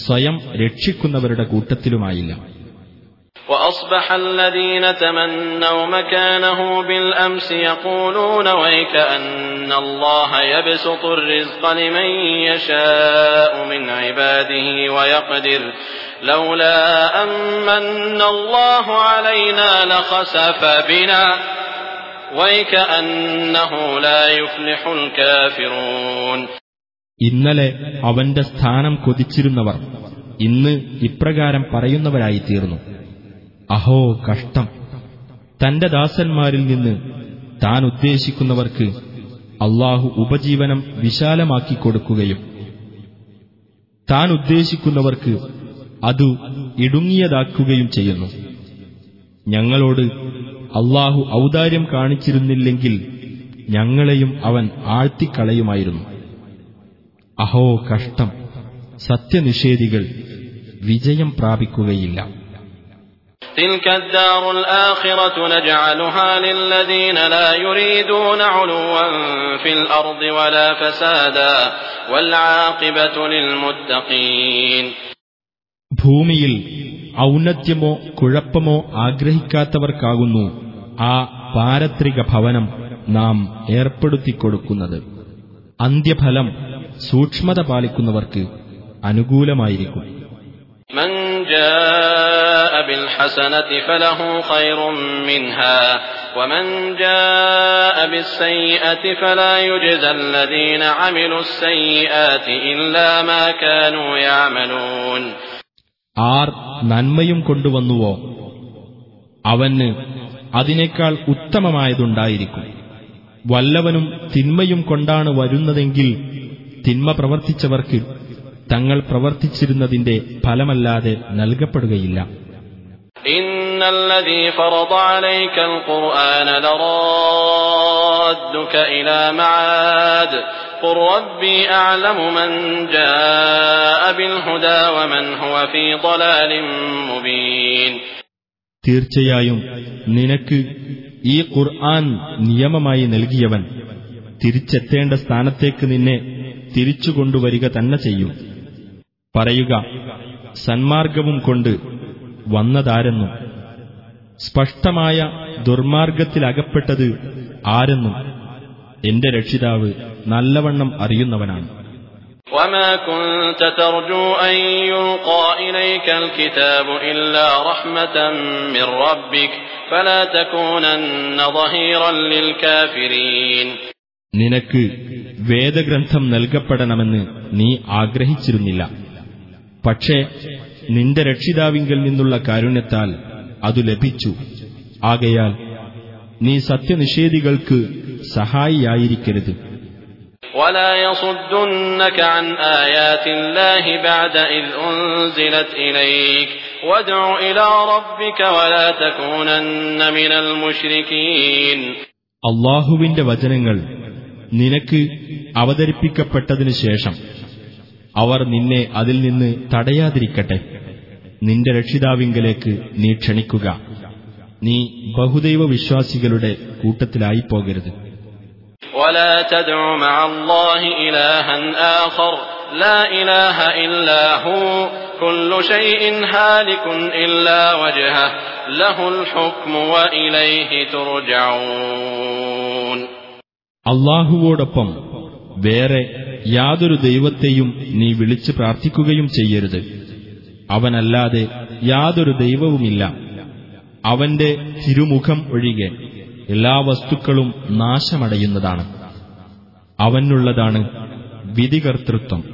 Speaker 1: സ്വയം രക്ഷിക്കുന്നവരുടെ കൂട്ടത്തിലുമായില്ല
Speaker 2: وأصبح الذين تمنوا مكانه بالأمس يقولون ويك أن الله يبسط الرزق لمن يشاء من عباده ويقدر لولا أمن الله علينا لخسف بنا ويكأنه لا يفلح الكافرون
Speaker 1: ഇന്നലെ അവന്റെ സ്ഥാനം കൊതിച്ചിരുന്നവർ ഇന്ന് ഇപ്രകാരം പറയുന്നവരായിത്തീർന്നു. അഹോ കഷ്ടം. തന്റെ ദാസന്മാരിൽ നിന്ന് താൻ ഉദ്ദേശിക്കുന്നവർക്ക് അള്ളാഹു ഉപജീവനം വിശാലമാക്കി കൊടുക്കുകയും താൻ ഉദ്ദേശിക്കുന്നവർക്ക് അതു ഇടുങ്ങിയതാക്കുകയും ചെയ്യുന്നു. ഞങ്ങളോട് അള്ളാഹു ഔദാര്യം കാണിച്ചിരുന്നില്ലെങ്കിൽ ഞങ്ങളെയും അവൻ ആഴ്ത്തിക്കളയുമായിരുന്നു. അഹോ കഷ്ടം. സത്യനിഷേധികൾ വിജയം പ്രാപിക്കുകയില്ല. ഭൂമിയിൽ ഔന്നത്യമോ കുഴപ്പമോ ആഗ്രഹിക്കാത്തവർക്കാകുന്നു ആ പാരത്രിക ഭവനം നാം ഏർപ്പെടുത്തിക്കൊടുക്കുന്നത്. അന്ത്യഫലം സൂക്ഷ്മത പാലിക്കുന്നവർക്ക് അനുകൂലമായിരിക്കും. ആർ നന്മയും കൊണ്ടുവന്നുവോ? അവന് അതിനേക്കാൾ ഉത്തമമായതുണ്ടായിരിക്കും. വല്ലവനും തിന്മയും കൊണ്ടാണ് വരുന്നതെങ്കിൽ തിന്മ പ്രവർത്തിച്ചവർക്ക് തങ്ങൾ പ്രവർത്തിച്ചിരുന്നതിന്റെ ഫലമല്ലാതെ നൽകപ്പെടുകയില്ല. തീർച്ചയായും നിനക്ക് ഈ ഖുർആൻ നിയമമായി നൽകിയവൻ തിരിച്ചെത്തേണ്ട സ്ഥാനത്തേക്ക് നിന്നെ തിരിച്ചുകൊണ്ടുവരിക തന്നെ ചെയ്യും പറയുക സന്മാർഗവും കൊണ്ട് വന്നതാരെന്നും സ്പഷ്ടമായ ദുർമാർഗത്തിലകപ്പെട്ടത് ആരെന്നും എന്റെ രക്ഷിതാവ് നല്ലവണ്ണം അറിയുന്നവനാണ്
Speaker 2: وما كنت ترجو أن يلقى إليك الكتاب إلا رحمة من ربك فلا تكونن ظهيرا للكافرين
Speaker 1: നിനക്ക് വേദഗ്രന്ഥം നൽകപ്പെടണമെന്ന് നീ ആഗ്രഹിച്ചിരുന്നില്ല പക്ഷേ നിന്റെ രക്ഷിതാവിങ്കൽ നിന്നുള്ള കാരുണ്യത്താൽ അതു ലഭിച്ചു ആകയാൽ നീ സത്യനിഷേധികൾക്ക് സഹായിയായിരിക്കരുത്
Speaker 2: ولا يصدنك عن آيات الله بعد إذ أنزلت إليك وادع إلى ربك ولا تكونن من المشركين
Speaker 1: അള്ളാഹുവിന്റെ വചനങ്ങൾ നിനക്ക് അവതരിപ്പിക്കപ്പെട്ടതിനു ശേഷം അവർ നിന്നെ അതിൽ നിന്ന് തടയാതിരിക്കട്ടെ. നിന്റെ രക്ഷിതാവിങ്കലേക്ക് നീ ക്ഷണിക്കുക. നീ ബഹുദൈവ വിശ്വാസികളുടെ
Speaker 2: കൂട്ടത്തിലായിപ്പോകരുത്. ലഹുൽ ഹുക്മു വഇലൈഹി തുർജഊൻ
Speaker 1: അള്ളാഹുവോടൊപ്പം വേറെ യാതൊരു ദൈവത്തെയും നീ വിളിച്ചു പ്രാർത്ഥിക്കുകയും ചെയ്യരുത്. അവനല്ലാതെ യാതൊരു ദൈവവുമില്ല. അവന്റെ തിരുമുഖം ഒഴികെ എല്ലാ വസ്തുക്കളും നാശമടയുന്നതാണ്. അവനുള്ളതാണ് വിധികർത്തൃത്വം.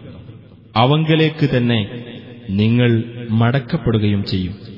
Speaker 1: അവങ്കലേക്ക് തന്നെ നിങ്ങൾ മടക്കപ്പെടുകയും ചെയ്യും.